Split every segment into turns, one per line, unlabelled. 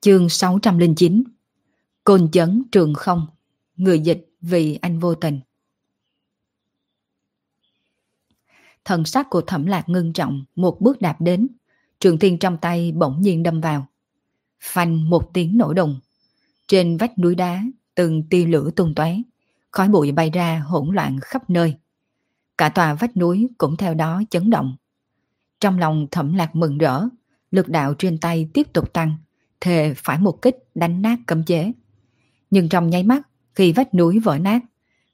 Chương 609 Côn chấn trường không, Người dịch vì anh vô tình. Thần sắc của thẩm lạc ngưng trọng, Một bước đạp đến. Trường thiên trong tay bỗng nhiên đâm vào. Phanh một tiếng nổ đùng. Trên vách núi đá, Từng tia lửa tung tóe. Khói bụi bay ra hỗn loạn khắp nơi. Cả tòa vách núi cũng theo đó chấn động. Trong lòng thẩm lạc mừng rỡ, Lực đạo trên tay tiếp tục tăng thề phải một kích đánh nát cấm chế. Nhưng trong nháy mắt, khi vách núi vỡ nát,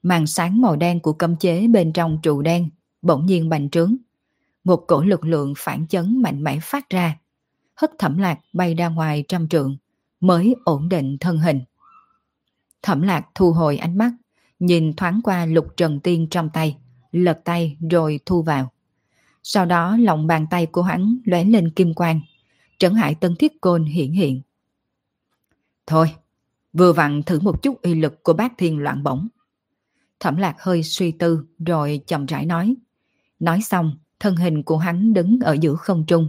màn sáng màu đen của cấm chế bên trong trụ đen bỗng nhiên bành trướng. Một cổ lực lượng phản chấn mạnh mẽ phát ra, hất thẩm lạc bay ra ngoài trăm trượng, mới ổn định thân hình. Thẩm lạc thu hồi ánh mắt, nhìn thoáng qua lục trần tiên trong tay, lật tay rồi thu vào. Sau đó lòng bàn tay của hắn lóe lên kim quang, Trấn Hải Tân Thiết Côn hiện hiện. Thôi, vừa vặn thử một chút uy lực của bác thiên loạn bổng. Thẩm lạc hơi suy tư rồi chậm rãi nói. Nói xong, thân hình của hắn đứng ở giữa không trung,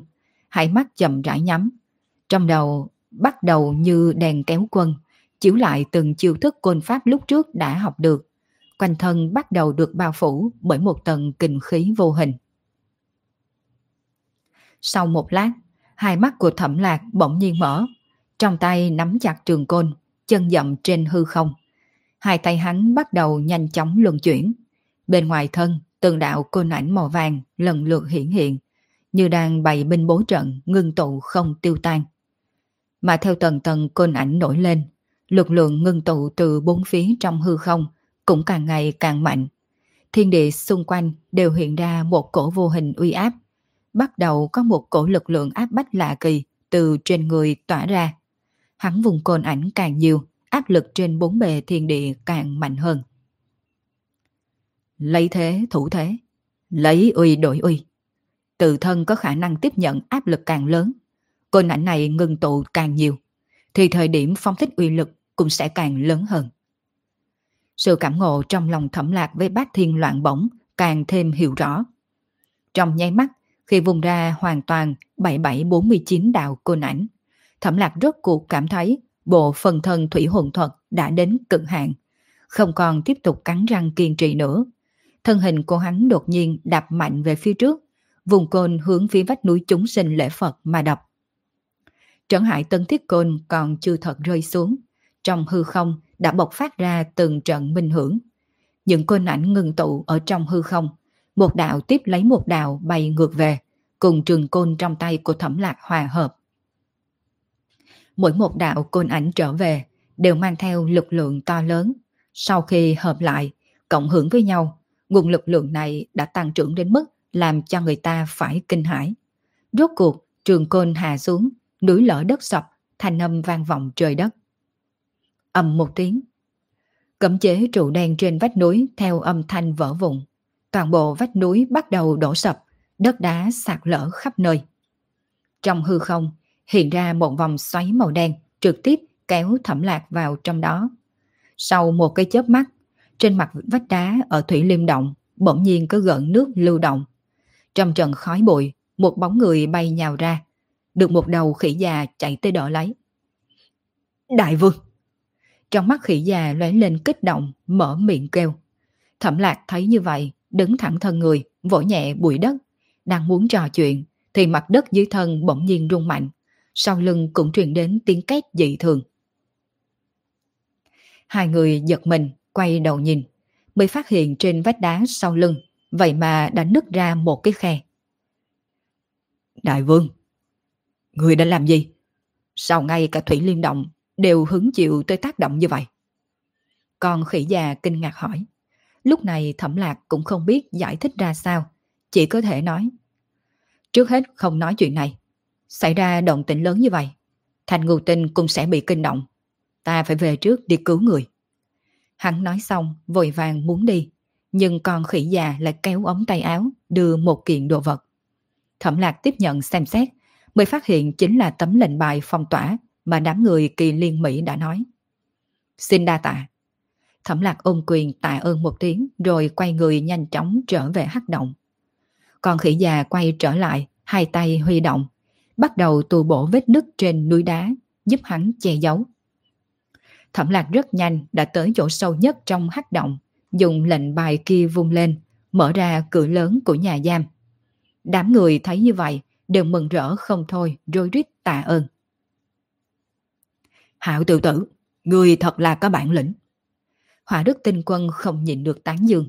hai mắt chậm rãi nhắm. Trong đầu bắt đầu như đèn kéo quân, chiếu lại từng chiêu thức côn pháp lúc trước đã học được. Quanh thân bắt đầu được bao phủ bởi một tầng kinh khí vô hình. Sau một lát, hai mắt của thẩm lạc bỗng nhiên mở, trong tay nắm chặt trường côn, chân dậm trên hư không. Hai tay hắn bắt đầu nhanh chóng luân chuyển. Bên ngoài thân, từng đạo côn ảnh màu vàng lần lượt hiển hiện, như đang bày binh bố trận ngưng tụ không tiêu tan. Mà theo tầng tầng côn ảnh nổi lên, lực lượng ngưng tụ từ bốn phía trong hư không cũng càng ngày càng mạnh. Thiên địa xung quanh đều hiện ra một cổ vô hình uy áp bắt đầu có một cổ lực lượng áp bách lạ kỳ từ trên người tỏa ra. Hắn vùng cồn ảnh càng nhiều, áp lực trên bốn bề thiên địa càng mạnh hơn. Lấy thế thủ thế, lấy uy đổi uy. Tự thân có khả năng tiếp nhận áp lực càng lớn, cồn ảnh này ngừng tụ càng nhiều, thì thời điểm phong thích uy lực cũng sẽ càng lớn hơn. Sự cảm ngộ trong lòng thẩm lạc với bát thiên loạn bổng càng thêm hiểu rõ. Trong nháy mắt, khi vùng ra hoàn toàn 7749 đạo côn ảnh. Thẩm lạc rốt cuộc cảm thấy bộ phần thân thủy hồn thuật đã đến cực hạn, không còn tiếp tục cắn răng kiên trì nữa. Thân hình của hắn đột nhiên đạp mạnh về phía trước, vùng côn hướng phía vách núi chúng sinh lễ Phật mà đập. Trấn hải tân thiết côn còn chưa thật rơi xuống, trong hư không đã bộc phát ra từng trận minh hưởng. Những côn ảnh ngừng tụ ở trong hư không, một đạo tiếp lấy một đạo bay ngược về, cùng trường côn trong tay của thẩm lạc hòa hợp. Mỗi một đạo côn ảnh trở về đều mang theo lực lượng to lớn. Sau khi hợp lại, cộng hưởng với nhau, nguồn lực lượng này đã tăng trưởng đến mức làm cho người ta phải kinh hãi. Rốt cuộc, trường côn hạ xuống, núi lở đất sập, thanh âm vang vọng trời đất. âm một tiếng. Cấm chế trụ đen trên vách núi theo âm thanh vỡ vụn toàn bộ vách núi bắt đầu đổ sập, đất đá sạt lở khắp nơi. Trong hư không, hiện ra một vòng xoáy màu đen trực tiếp kéo thẩm lạc vào trong đó. Sau một cái chớp mắt, trên mặt vách đá ở Thủy Liêm Động bỗng nhiên có gợn nước lưu động. Trong trận khói bụi, một bóng người bay nhào ra, được một đầu khỉ già chạy tới đỡ lấy. Đại vương! Trong mắt khỉ già lóe lên kích động, mở miệng kêu. Thẩm lạc thấy như vậy, đứng thẳng thân người, vỗ nhẹ bụi đất. Đang muốn trò chuyện, thì mặt đất dưới thân bỗng nhiên rung mạnh. Sau lưng cũng truyền đến tiếng két dị thường. Hai người giật mình, quay đầu nhìn, mới phát hiện trên vách đá sau lưng, vậy mà đã nứt ra một cái khe. Đại vương, người đã làm gì? Sao ngay cả Thủy Liên Động đều hứng chịu tới tác động như vậy? còn khỉ già kinh ngạc hỏi. Lúc này thẩm lạc cũng không biết giải thích ra sao, chỉ có thể nói. Trước hết không nói chuyện này. Xảy ra động tĩnh lớn như vậy, Thành Ngưu Tinh cũng sẽ bị kinh động. Ta phải về trước đi cứu người. Hắn nói xong, vội vàng muốn đi, nhưng con khỉ già lại kéo ống tay áo, đưa một kiện đồ vật. Thẩm lạc tiếp nhận xem xét, mới phát hiện chính là tấm lệnh bài phong tỏa mà đám người kỳ liên Mỹ đã nói. Xin đa tạ. Thẩm lạc ôm quyền tạ ơn một tiếng rồi quay người nhanh chóng trở về hắc động. Còn khỉ già quay trở lại, hai tay huy động, bắt đầu tu bổ vết nứt trên núi đá, giúp hắn che giấu. Thẩm lạc rất nhanh đã tới chỗ sâu nhất trong hắc động, dùng lệnh bài kia vung lên, mở ra cửa lớn của nhà giam. Đám người thấy như vậy đều mừng rỡ không thôi, rối rít tạ ơn. Hạo tự tử, người thật là có bản lĩnh. Hỏa đức tinh quân không nhịn được tán dương.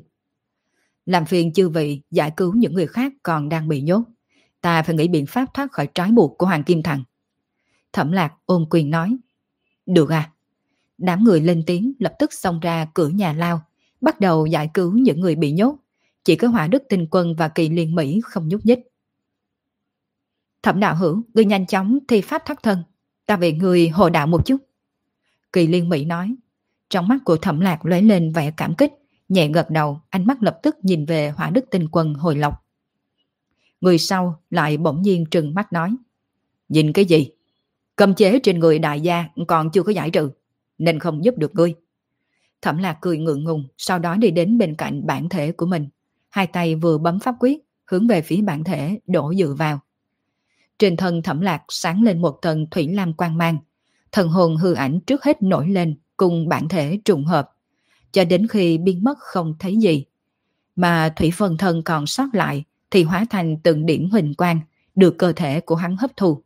Làm phiền chư vị giải cứu những người khác còn đang bị nhốt. Ta phải nghĩ biện pháp thoát khỏi trói buộc của Hoàng Kim Thần. Thẩm lạc ôm quyền nói. Được à. Đám người lên tiếng lập tức xông ra cửa nhà lao, bắt đầu giải cứu những người bị nhốt. Chỉ có hỏa đức tinh quân và kỳ liên Mỹ không nhúc nhích. Thẩm đạo hữu, ngươi nhanh chóng thi pháp thoát thân. Ta về người hồ đạo một chút. Kỳ liên Mỹ nói. Trong mắt của thẩm lạc lóe lên vẻ cảm kích, nhẹ gật đầu, ánh mắt lập tức nhìn về hỏa đức tinh quân hồi lộc. Người sau lại bỗng nhiên trừng mắt nói. Nhìn cái gì? Cầm chế trên người đại gia còn chưa có giải trừ, nên không giúp được ngươi. Thẩm lạc cười ngượng ngùng, sau đó đi đến bên cạnh bản thể của mình. Hai tay vừa bấm pháp quyết, hướng về phía bản thể đổ dựa vào. Trên thân thẩm lạc sáng lên một tầng thủy lam quang mang. Thần hồn hư ảnh trước hết nổi lên cùng bản thể trùng hợp. Cho đến khi biến mất không thấy gì. Mà thủy phân thân còn sót lại thì hóa thành từng điểm hình quang được cơ thể của hắn hấp thu.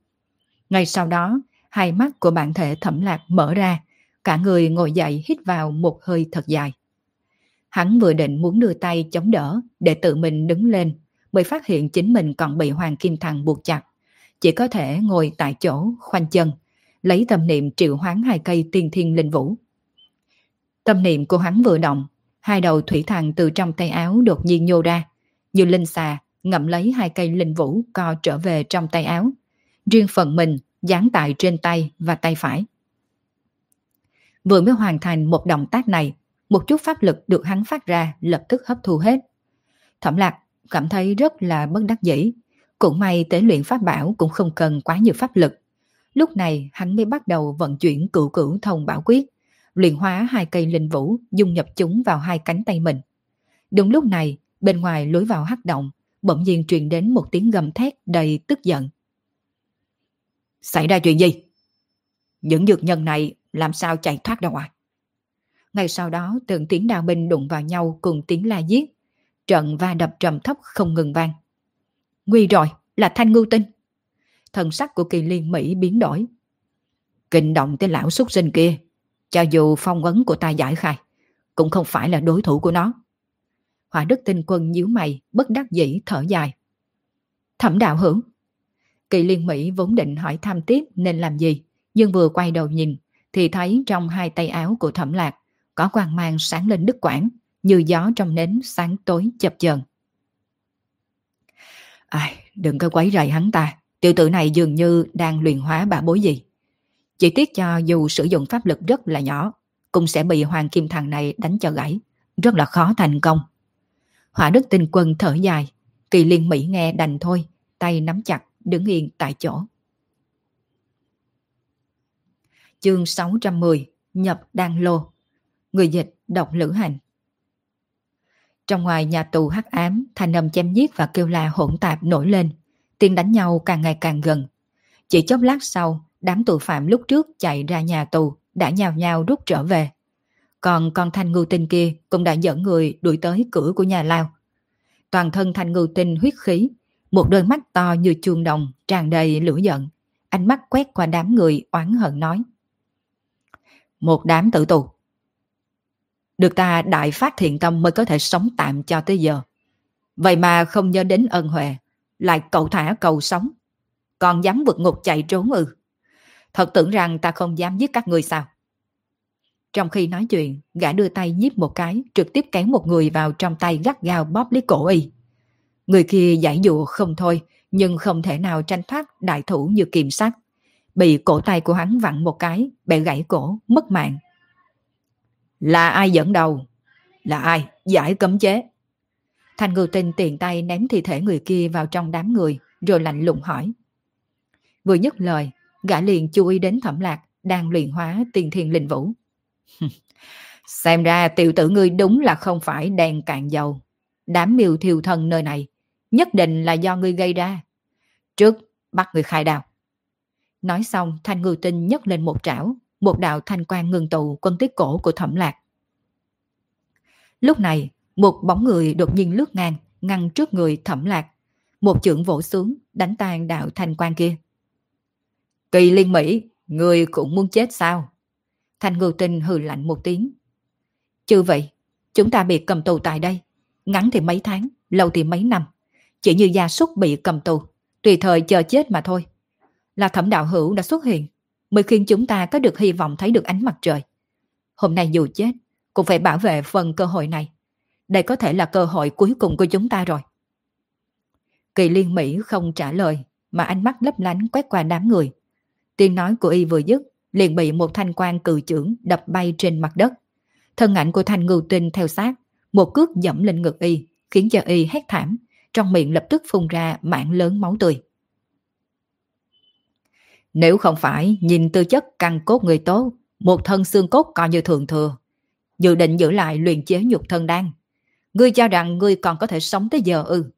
Ngay sau đó, hai mắt của bản thể thẩm lạc mở ra, cả người ngồi dậy hít vào một hơi thật dài. Hắn vừa định muốn đưa tay chống đỡ để tự mình đứng lên, mới phát hiện chính mình còn bị Hoàng Kim Thằng buộc chặt. Chỉ có thể ngồi tại chỗ, khoanh chân, lấy tâm niệm triệu hoán hai cây tiên thiên linh vũ. Tâm niệm của hắn vừa động, hai đầu thủy thằng từ trong tay áo đột nhiên nhô ra, như linh xà ngậm lấy hai cây linh vũ co trở về trong tay áo. Riêng phần mình dán tại trên tay và tay phải. Vừa mới hoàn thành một động tác này, một chút pháp lực được hắn phát ra lập tức hấp thu hết. Thẩm lạc cảm thấy rất là bất đắc dĩ. Cũng may tế luyện pháp bảo cũng không cần quá nhiều pháp lực. Lúc này hắn mới bắt đầu vận chuyển cửu cửu thông bảo quyết, luyện hóa hai cây linh vũ dung nhập chúng vào hai cánh tay mình. Đúng lúc này, bên ngoài lối vào hắc động, bỗng nhiên truyền đến một tiếng gầm thét đầy tức giận. Xảy ra chuyện gì? Những dược nhân này làm sao chạy thoát ra ngoài? Ngay sau đó từng tiếng đào binh đụng vào nhau cùng tiếng la giết. Trận va đập trầm thấp không ngừng vang. Nguy rồi, là thanh ngưu tinh. Thần sắc của kỳ liên Mỹ biến đổi. Kinh động tới lão xuất sinh kia. Cho dù phong ấn của ta giải khai, cũng không phải là đối thủ của nó. Hỏa đức tinh quân nhíu mày, bất đắc dĩ thở dài. Thẩm đạo hữu. Kỳ liên Mỹ vốn định hỏi thăm tiếp nên làm gì, nhưng vừa quay đầu nhìn, thì thấy trong hai tay áo của thẩm lạc có quang mang sáng lên đứt quảng, như gió trong nến sáng tối chập chờn. Ai, đừng có quấy rầy hắn ta, tiểu tử này dường như đang luyện hóa bà bối gì. Chỉ tiếc cho dù sử dụng pháp lực rất là nhỏ, cũng sẽ bị hoàng kim thằng này đánh cho gãy, rất là khó thành công. Hỏa đức tinh quân thở dài, kỳ liên Mỹ nghe đành thôi, tay nắm chặt, đứng yên tại chỗ. Chương 610 Nhập Đan Lô Người dịch đọc lữ hành Trong ngoài nhà tù hắc ám, thanh âm chém giết và kêu la hỗn tạp nổi lên. Tiếng đánh nhau càng ngày càng gần. Chỉ chốc lát sau, đám tù phạm lúc trước chạy ra nhà tù đã nhào nhào rút trở về. Còn con thanh ngưu tinh kia cũng đã dẫn người đuổi tới cửa của nhà lao. Toàn thân thanh ngưu tinh huyết khí, một đôi mắt to như chuông đồng tràn đầy lửa giận. Ánh mắt quét qua đám người oán hận nói. Một đám tử tù. Được ta đại phát thiện tâm mới có thể sống tạm cho tới giờ. Vậy mà không nhớ đến ân huệ, lại cầu thả cầu sống. Còn dám vượt ngục chạy trốn ư. Thật tưởng rằng ta không dám giết các người sao. Trong khi nói chuyện, gã đưa tay nhíp một cái, trực tiếp kéo một người vào trong tay gắt gao bóp lấy cổ y. Người kia giải dụ không thôi, nhưng không thể nào tranh thoát đại thủ như kiềm sắt. Bị cổ tay của hắn vặn một cái, bẻ gãy cổ, mất mạng. Là ai dẫn đầu? Là ai? Giải cấm chế. Thanh ngưu tinh tiền tay ném thi thể người kia vào trong đám người, rồi lạnh lùng hỏi. Vừa nhất lời, gã liền chú ý đến thẩm lạc, đang luyện hóa tiền thiên linh vũ. Xem ra tiểu tử ngươi đúng là không phải đèn cạn dầu. Đám miêu thiêu thân nơi này, nhất định là do ngươi gây ra. Trước, bắt người khai đào. Nói xong, thanh ngư tinh nhấc lên một trảo, một đạo thanh quan ngừng tụ quân tiết cổ của thẩm lạc. Lúc này, một bóng người đột nhiên lướt ngang, ngăn trước người thẩm lạc. Một chưởng vỗ xuống, đánh tan đạo thanh quan kia. Kỳ liên Mỹ, người cũng muốn chết sao? Thanh ngư tinh hừ lạnh một tiếng. Chứ vậy, chúng ta bị cầm tù tại đây. Ngắn thì mấy tháng, lâu thì mấy năm. Chỉ như gia súc bị cầm tù, tùy thời chờ chết mà thôi. Là thẩm đạo hữu đã xuất hiện, mới khiến chúng ta có được hy vọng thấy được ánh mặt trời. Hôm nay dù chết, cũng phải bảo vệ phần cơ hội này. Đây có thể là cơ hội cuối cùng của chúng ta rồi. Kỳ liên Mỹ không trả lời, mà ánh mắt lấp lánh quét qua đám người. Tiếng nói của y vừa dứt, liền bị một thanh quan cự trưởng đập bay trên mặt đất. Thân ảnh của thanh ngưu tinh theo sát, một cước dẫm lên ngực y, khiến cho y hét thảm, trong miệng lập tức phun ra mảng lớn máu tươi. Nếu không phải nhìn tư chất căn cốt người tốt, một thân xương cốt coi như thường thừa, dự định giữ lại luyện chế nhục thân đan. Ngươi cho rằng ngươi còn có thể sống tới giờ ư.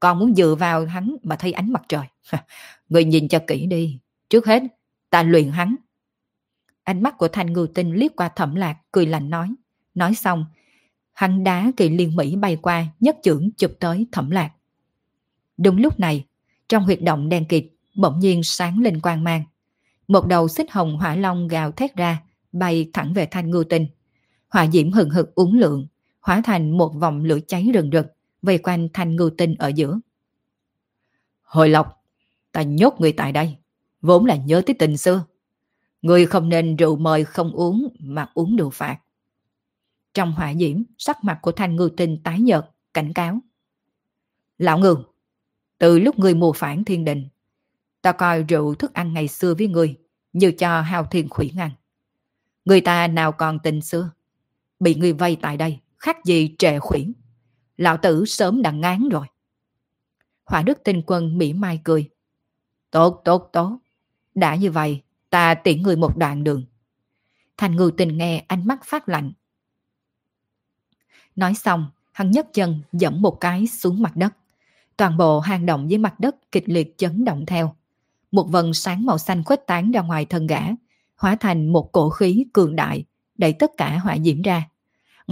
Còn muốn dựa vào hắn mà thấy ánh mặt trời. ngươi nhìn cho kỹ đi. Trước hết, ta luyện hắn. Ánh mắt của thanh ngư tinh liếc qua thẩm lạc, cười lạnh nói. Nói xong, hắn đá kỳ liên Mỹ bay qua, nhất trưởng chụp tới thẩm lạc. Đúng lúc này, trong huyệt động đen kịt, bỗng nhiên sáng lên quang mang. Một đầu xích hồng hỏa long gào thét ra, bay thẳng về thanh ngư tinh. Hỏa diễm hừng hực uống lượng, hóa thành một vòng lửa cháy rừng rực, vây quanh thanh ngư tinh ở giữa. Hồi lộc, ta nhốt người tại đây, vốn là nhớ tới tình xưa. Người không nên rượu mời không uống mà uống đồ phạt. Trong hỏa diễm, sắc mặt của thanh ngư tinh tái nhợt, cảnh cáo. Lão ngư, từ lúc người mùa phản thiên đình, ta coi rượu thức ăn ngày xưa với người như cho hao thiên khủy ngăn. Người ta nào còn tình xưa, bị người vây tại đây, khác gì trệ khuyển. Lão tử sớm đã ngán rồi. Hỏa đức tinh quân mỉa mai cười. Tốt, tốt, tốt. Đã như vậy, ta tiễn người một đoạn đường. Thành ngư tình nghe ánh mắt phát lạnh. Nói xong, hắn nhấc chân dẫm một cái xuống mặt đất. Toàn bộ hang động dưới mặt đất kịch liệt chấn động theo. Một vần sáng màu xanh khuếch tán ra ngoài thân gã, hóa thành một cổ khí cường đại, đẩy tất cả hỏa diễm ra.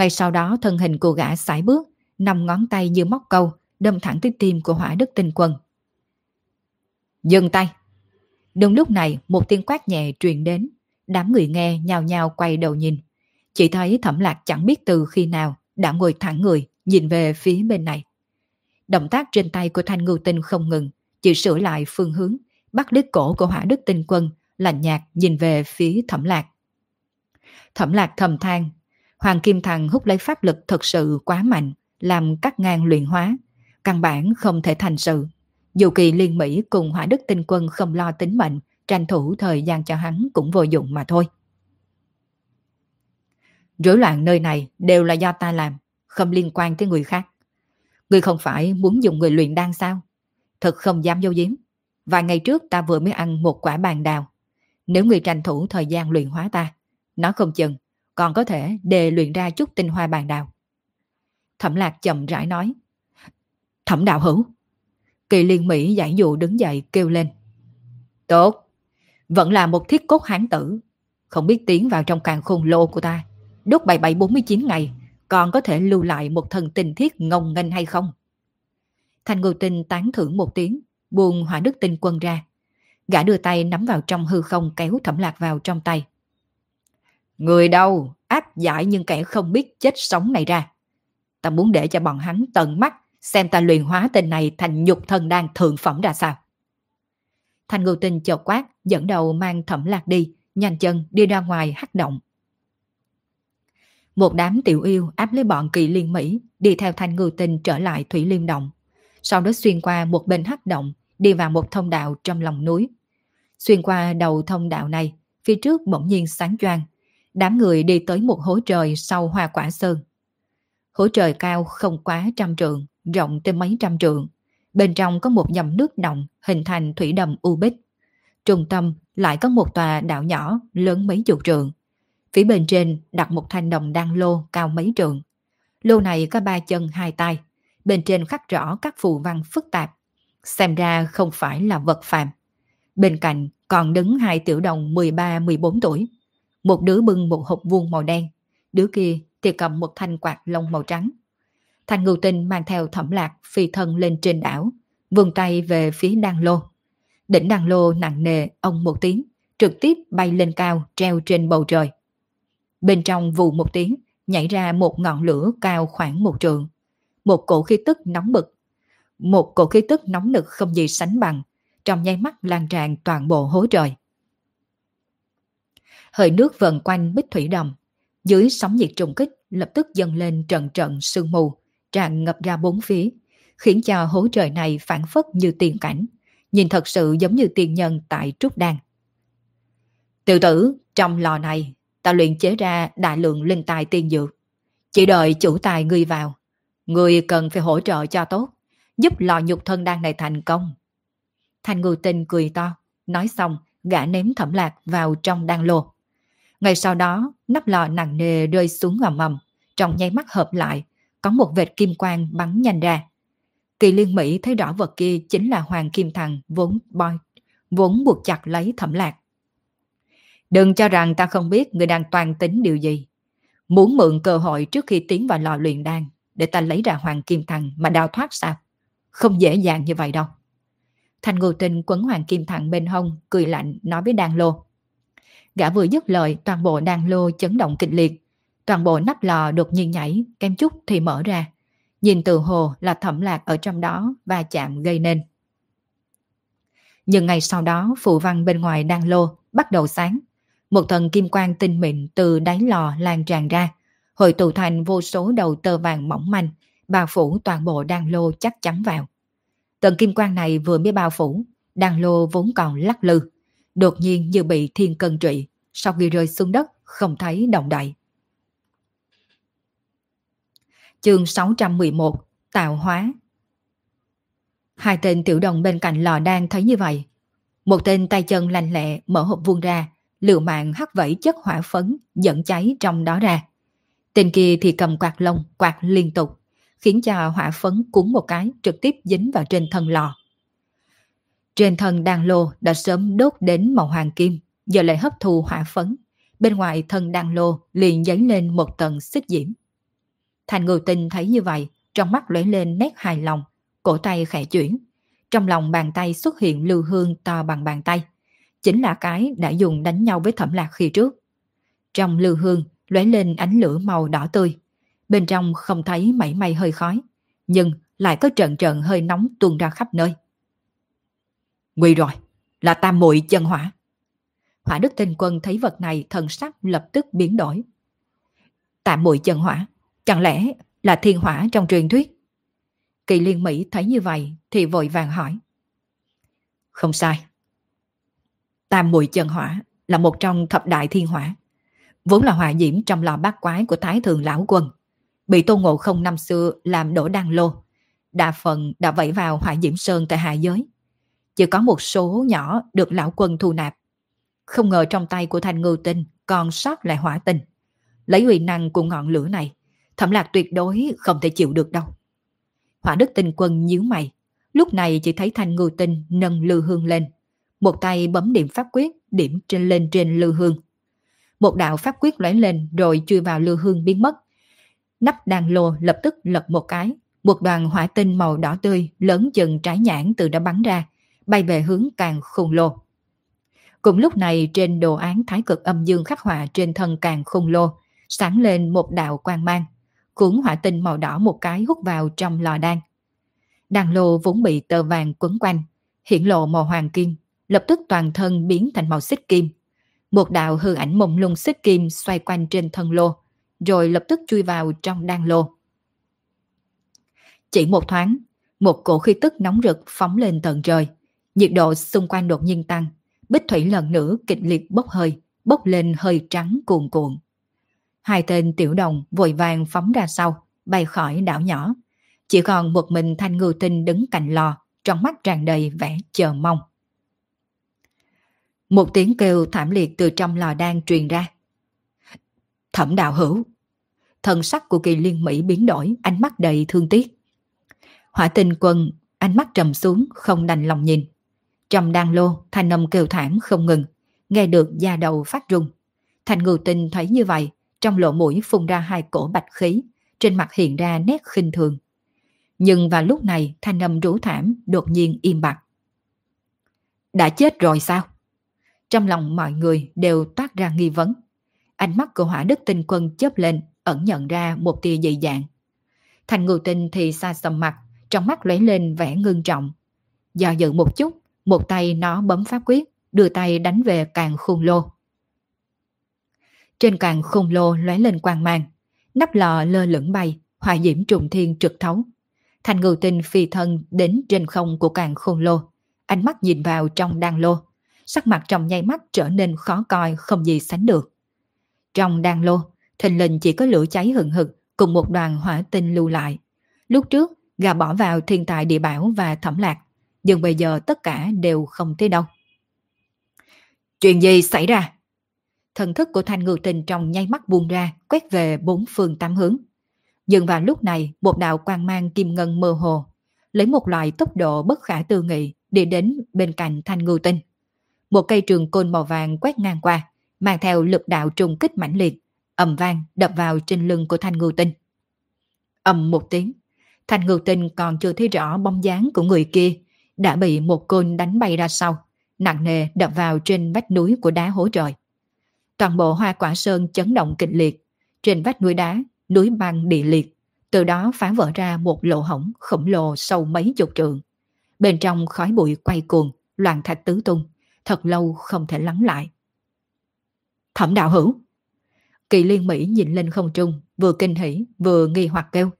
Ngay sau đó thân hình của gã sải bước, năm ngón tay như móc câu, đâm thẳng tới tim của hỏa đức tinh quân. Dừng tay! Đúng lúc này một tiếng quát nhẹ truyền đến, đám người nghe nhào nhào quay đầu nhìn. Chỉ thấy thẩm lạc chẳng biết từ khi nào đã ngồi thẳng người, nhìn về phía bên này. Động tác trên tay của thanh ngưu tinh không ngừng, chỉ sửa lại phương hướng, bắt đứt cổ của hỏa đức tinh quân, lạnh nhạt nhìn về phía thẩm lạc. Thẩm lạc thầm than, Hoàng Kim Thằng hút lấy pháp lực thật sự quá mạnh, làm cắt ngang luyện hóa, căn bản không thể thành sự. Dù kỳ liên Mỹ cùng hỏa đức tinh quân không lo tính mệnh, tranh thủ thời gian cho hắn cũng vô dụng mà thôi. Rối loạn nơi này đều là do ta làm, không liên quan tới người khác. Người không phải muốn dùng người luyện đan sao? Thật không dám dâu diếm. Vài ngày trước ta vừa mới ăn một quả bàn đào. Nếu người tranh thủ thời gian luyện hóa ta, nó không chừng, còn có thể đề luyện ra chút tinh hoa bàn đào. Thẩm lạc chậm rãi nói. Thẩm đạo hữu. Kỳ liên Mỹ giải dụ đứng dậy kêu lên. Tốt, vẫn là một thiết cốt hán tử. Không biết tiến vào trong càng khôn lô của ta. Đốt 7749 ngày, còn có thể lưu lại một thần tình thiết ngông nghênh hay không? Thanh ngưu tinh tán thưởng một tiếng, Buồn hỏa đức tinh quân ra. Gã đưa tay nắm vào trong hư không kéo thẩm lạc vào trong tay. Người đâu, áp giải nhưng kẻ không biết chết sống này ra. Ta muốn để cho bọn hắn tận mắt xem ta luyện hóa tên này thành nhục thân đang thượng phẩm ra sao. Thanh ngưu tinh chợt quát, dẫn đầu mang thẩm lạc đi, nhanh chân đi ra ngoài hắc động. Một đám tiểu yêu áp lấy bọn kỳ liên Mỹ đi theo thanh ngưu tinh trở lại Thủy Liêm Động. Sau đó xuyên qua một bên hắc động, đi vào một thông đạo trong lòng núi. Xuyên qua đầu thông đạo này, phía trước bỗng nhiên sáng choang. Đám người đi tới một hố trời sau hoa quả sơn. Hố trời cao không quá trăm trượng, rộng tới mấy trăm trượng. Bên trong có một dòng nước động hình thành thủy đầm u bích. Trung tâm lại có một tòa đảo nhỏ lớn mấy chục trượng. Phía bên trên đặt một thanh đồng đan lô cao mấy trượng. Lô này có ba chân hai tay. Bên trên khắc rõ các phù văn phức tạp. Xem ra không phải là vật phàm. Bên cạnh còn đứng hai tiểu đồng 13-14 tuổi. Một đứa bưng một hộp vuông màu đen. Đứa kia thì cầm một thanh quạt lông màu trắng. Thanh ngưu tinh mang theo thẩm lạc phi thân lên trên đảo, vươn tay về phía đan lô. Đỉnh đan lô nặng nề ông một tiếng, trực tiếp bay lên cao treo trên bầu trời. Bên trong vù một tiếng, nhảy ra một ngọn lửa cao khoảng một trượng. Một cổ khí tức nóng bực. Một cổ khí tức nóng nực không gì sánh bằng, trong nháy mắt lan tràn toàn bộ hố trời. Hơi nước vần quanh bích thủy đồng dưới sóng nhiệt trùng kích lập tức dâng lên trận trận sương mù, tràn ngập ra bốn phía, khiến cho hố trời này phản phất như tiền cảnh, nhìn thật sự giống như tiền nhân tại Trúc Đan. Tiểu tử, trong lò này, ta luyện chế ra đại lượng linh tài tiên dược. Chỉ đợi chủ tài ngươi vào. Ngươi cần phải hỗ trợ cho tốt, giúp lò nhục thân đan này thành công. Thanh ngư tinh cười to, nói xong, gã ném thẩm lạc vào trong đan lô. Ngay sau đó, nắp lò nặng nề rơi xuống ngầm mầm, trong nháy mắt hợp lại, có một vệt kim quang bắn nhanh ra. Kỳ liên Mỹ thấy rõ vật kia chính là Hoàng Kim Thằng vốn boy, vốn buộc chặt lấy thẩm lạc. Đừng cho rằng ta không biết người đang toàn tính điều gì. Muốn mượn cơ hội trước khi tiến vào lò luyện đan để ta lấy ra Hoàng Kim Thằng mà đào thoát sao? Không dễ dàng như vậy đâu. Thành ngô tinh quấn Hoàng Kim Thằng bên hông, cười lạnh nói với đan lô. Gã vừa dứt lời toàn bộ đan lô chấn động kịch liệt. Toàn bộ nắp lò đột nhiên nhảy, kem chút thì mở ra. Nhìn từ hồ là thẩm lạc ở trong đó và chạm gây nên. Nhưng ngày sau đó phụ văn bên ngoài đan lô bắt đầu sáng. Một thần kim quang tinh mịn từ đáy lò lan tràn ra, hội tụ thành vô số đầu tơ vàng mỏng manh, bao phủ toàn bộ đan lô chắc chắn vào. Tầng kim quang này vừa mới bao phủ, đan lô vốn còn lắc lư, đột nhiên như bị thiên cân trụy sau khi rơi xuống đất không thấy động đậy. Chương 611 Tạo hóa Hai tên tiểu đồng bên cạnh lò đang thấy như vậy. Một tên tay chân lành lẹ mở hộp vuông ra, liều mạng hắt vẫy chất hỏa phấn dẫn cháy trong đó ra. Tên kia thì cầm quạt lông quạt liên tục, khiến cho hỏa phấn cuốn một cái trực tiếp dính vào trên thân lò. Trên thân đàn lô đã sớm đốt đến màu hoàng kim, giờ lại hấp thu hỏa phấn. Bên ngoài thân đàn lô liền dấy lên một tầng xích diễm. Thành ngư tinh thấy như vậy, trong mắt lóe lên nét hài lòng, cổ tay khẽ chuyển. Trong lòng bàn tay xuất hiện lưu hương to bằng bàn tay. Chính là cái đã dùng đánh nhau với thẩm lạc khi trước. Trong lưu hương lóe lên ánh lửa màu đỏ tươi. Bên trong không thấy mảy may hơi khói, nhưng lại có trận trận hơi nóng tuôn ra khắp nơi. Nguy rồi, là tam muội chân hỏa. Hỏa đức tinh quân thấy vật này thần sắc lập tức biến đổi. Tam muội chân hỏa, chẳng lẽ là thiên hỏa trong truyền thuyết? Kỳ liên Mỹ thấy như vậy thì vội vàng hỏi. Không sai. Tam muội chân hỏa là một trong thập đại thiên hỏa. Vốn là hỏa diễm trong lò bát quái của Thái Thường Lão Quân. Bị Tôn Ngộ Không năm xưa làm đổ đăng lô. Đa phần đã vẫy vào hỏa diễm sơn tại hạ giới chỉ có một số nhỏ được lão quân thu nạp. Không ngờ trong tay của thanh ngư tinh còn sót lại hỏa tinh. Lấy uy năng của ngọn lửa này, thẩm lạc tuyệt đối không thể chịu được đâu. Hỏa đức tinh quân nhíu mày, lúc này chỉ thấy thanh ngư tinh nâng lư hương lên. Một tay bấm điểm pháp quyết, điểm trên lên trên lư hương. Một đạo pháp quyết lóe lên rồi chui vào lư hương biến mất. Nắp đàn lô lập tức lật một cái, một đoàn hỏa tinh màu đỏ tươi lớn chừng trái nhãn từ đó bắn ra, bay về hướng càng khung lô. Cùng lúc này trên đồ án thái cực âm dương khắc họa trên thân càng khung lô sáng lên một đạo quang mang, cuốn hỏa tinh màu đỏ một cái hút vào trong lò đan. Đàn lô vốn bị tờ vàng quấn quanh, hiện lộ màu hoàng kim, lập tức toàn thân biến thành màu xích kim. Một đạo hư ảnh mông lung xích kim xoay quanh trên thân lô, rồi lập tức chui vào trong đan lô. Chỉ một thoáng, một cổ khí tức nóng rực phóng lên tận trời, Nhiệt độ xung quanh đột nhiên tăng, bích thủy lần nữa kịch liệt bốc hơi, bốc lên hơi trắng cuồn cuộn. Hai tên tiểu đồng vội vàng phóng ra sau, bay khỏi đảo nhỏ. Chỉ còn một mình thanh ngư tinh đứng cạnh lò, trong mắt tràn đầy vẻ chờ mong. Một tiếng kêu thảm liệt từ trong lò đang truyền ra. Thẩm đạo hữu. Thần sắc của kỳ liên Mỹ biến đổi, ánh mắt đầy thương tiếc. Hỏa tinh quân, ánh mắt trầm xuống, không đành lòng nhìn. Trong đan lô, thanh âm kêu thảm không ngừng, nghe được da đầu phát rung. Thành ngưu tinh thấy như vậy, trong lỗ mũi phun ra hai cổ bạch khí, trên mặt hiện ra nét khinh thường. Nhưng vào lúc này, thanh âm rú thảm đột nhiên im bặt. Đã chết rồi sao? Trong lòng mọi người đều toát ra nghi vấn. Ánh mắt của hỏa đức tinh quân chớp lên, ẩn nhận ra một tia dị dạng. Thành ngưu tinh thì xa sầm mặt, trong mắt lóe lên vẻ ngưng trọng. Do dự một chút, một tay nó bấm pháp quyết, đưa tay đánh về càng khung lô. Trên càng khung lô lóe lên quang mang, nắp lò lơ lửng bay, hỏa diễm trùng thiên trực thấu. Thành ngưu tinh phi thân đến trên không của càng khung lô, ánh mắt nhìn vào trong đan lô, sắc mặt trong nháy mắt trở nên khó coi không gì sánh được. Trong đan lô, thình lình chỉ có lửa cháy hừng hực cùng một đoàn hỏa tinh lưu lại. Lúc trước, gà bỏ vào thiên tài địa bảo và thẩm lạc, nhưng bây giờ tất cả đều không thấy đâu. Chuyện gì xảy ra? Thần thức của thanh ngư tình trong nháy mắt buông ra, quét về bốn phương tám hướng. Dừng vào lúc này, một đạo quang mang kim ngân mơ hồ, lấy một loại tốc độ bất khả tư nghị đi đến bên cạnh thanh ngư tinh. Một cây trường côn màu vàng quét ngang qua, mang theo lực đạo trùng kích mãnh liệt, ầm vang đập vào trên lưng của thanh ngư tinh. ầm một tiếng, thanh ngư tinh còn chưa thấy rõ bóng dáng của người kia, đã bị một côn đánh bay ra sau, nặng nề đập vào trên vách núi của đá hố trời. Toàn bộ hoa quả sơn chấn động kịch liệt, trên vách núi đá, núi băng địa liệt, từ đó phá vỡ ra một lỗ hổng khổng lồ sâu mấy chục trượng. Bên trong khói bụi quay cuồng, loạn thạch tứ tung, thật lâu không thể lắng lại. Thẩm đạo hữu. Kỳ liên Mỹ nhìn lên không trung, vừa kinh hỉ, vừa nghi hoặc kêu.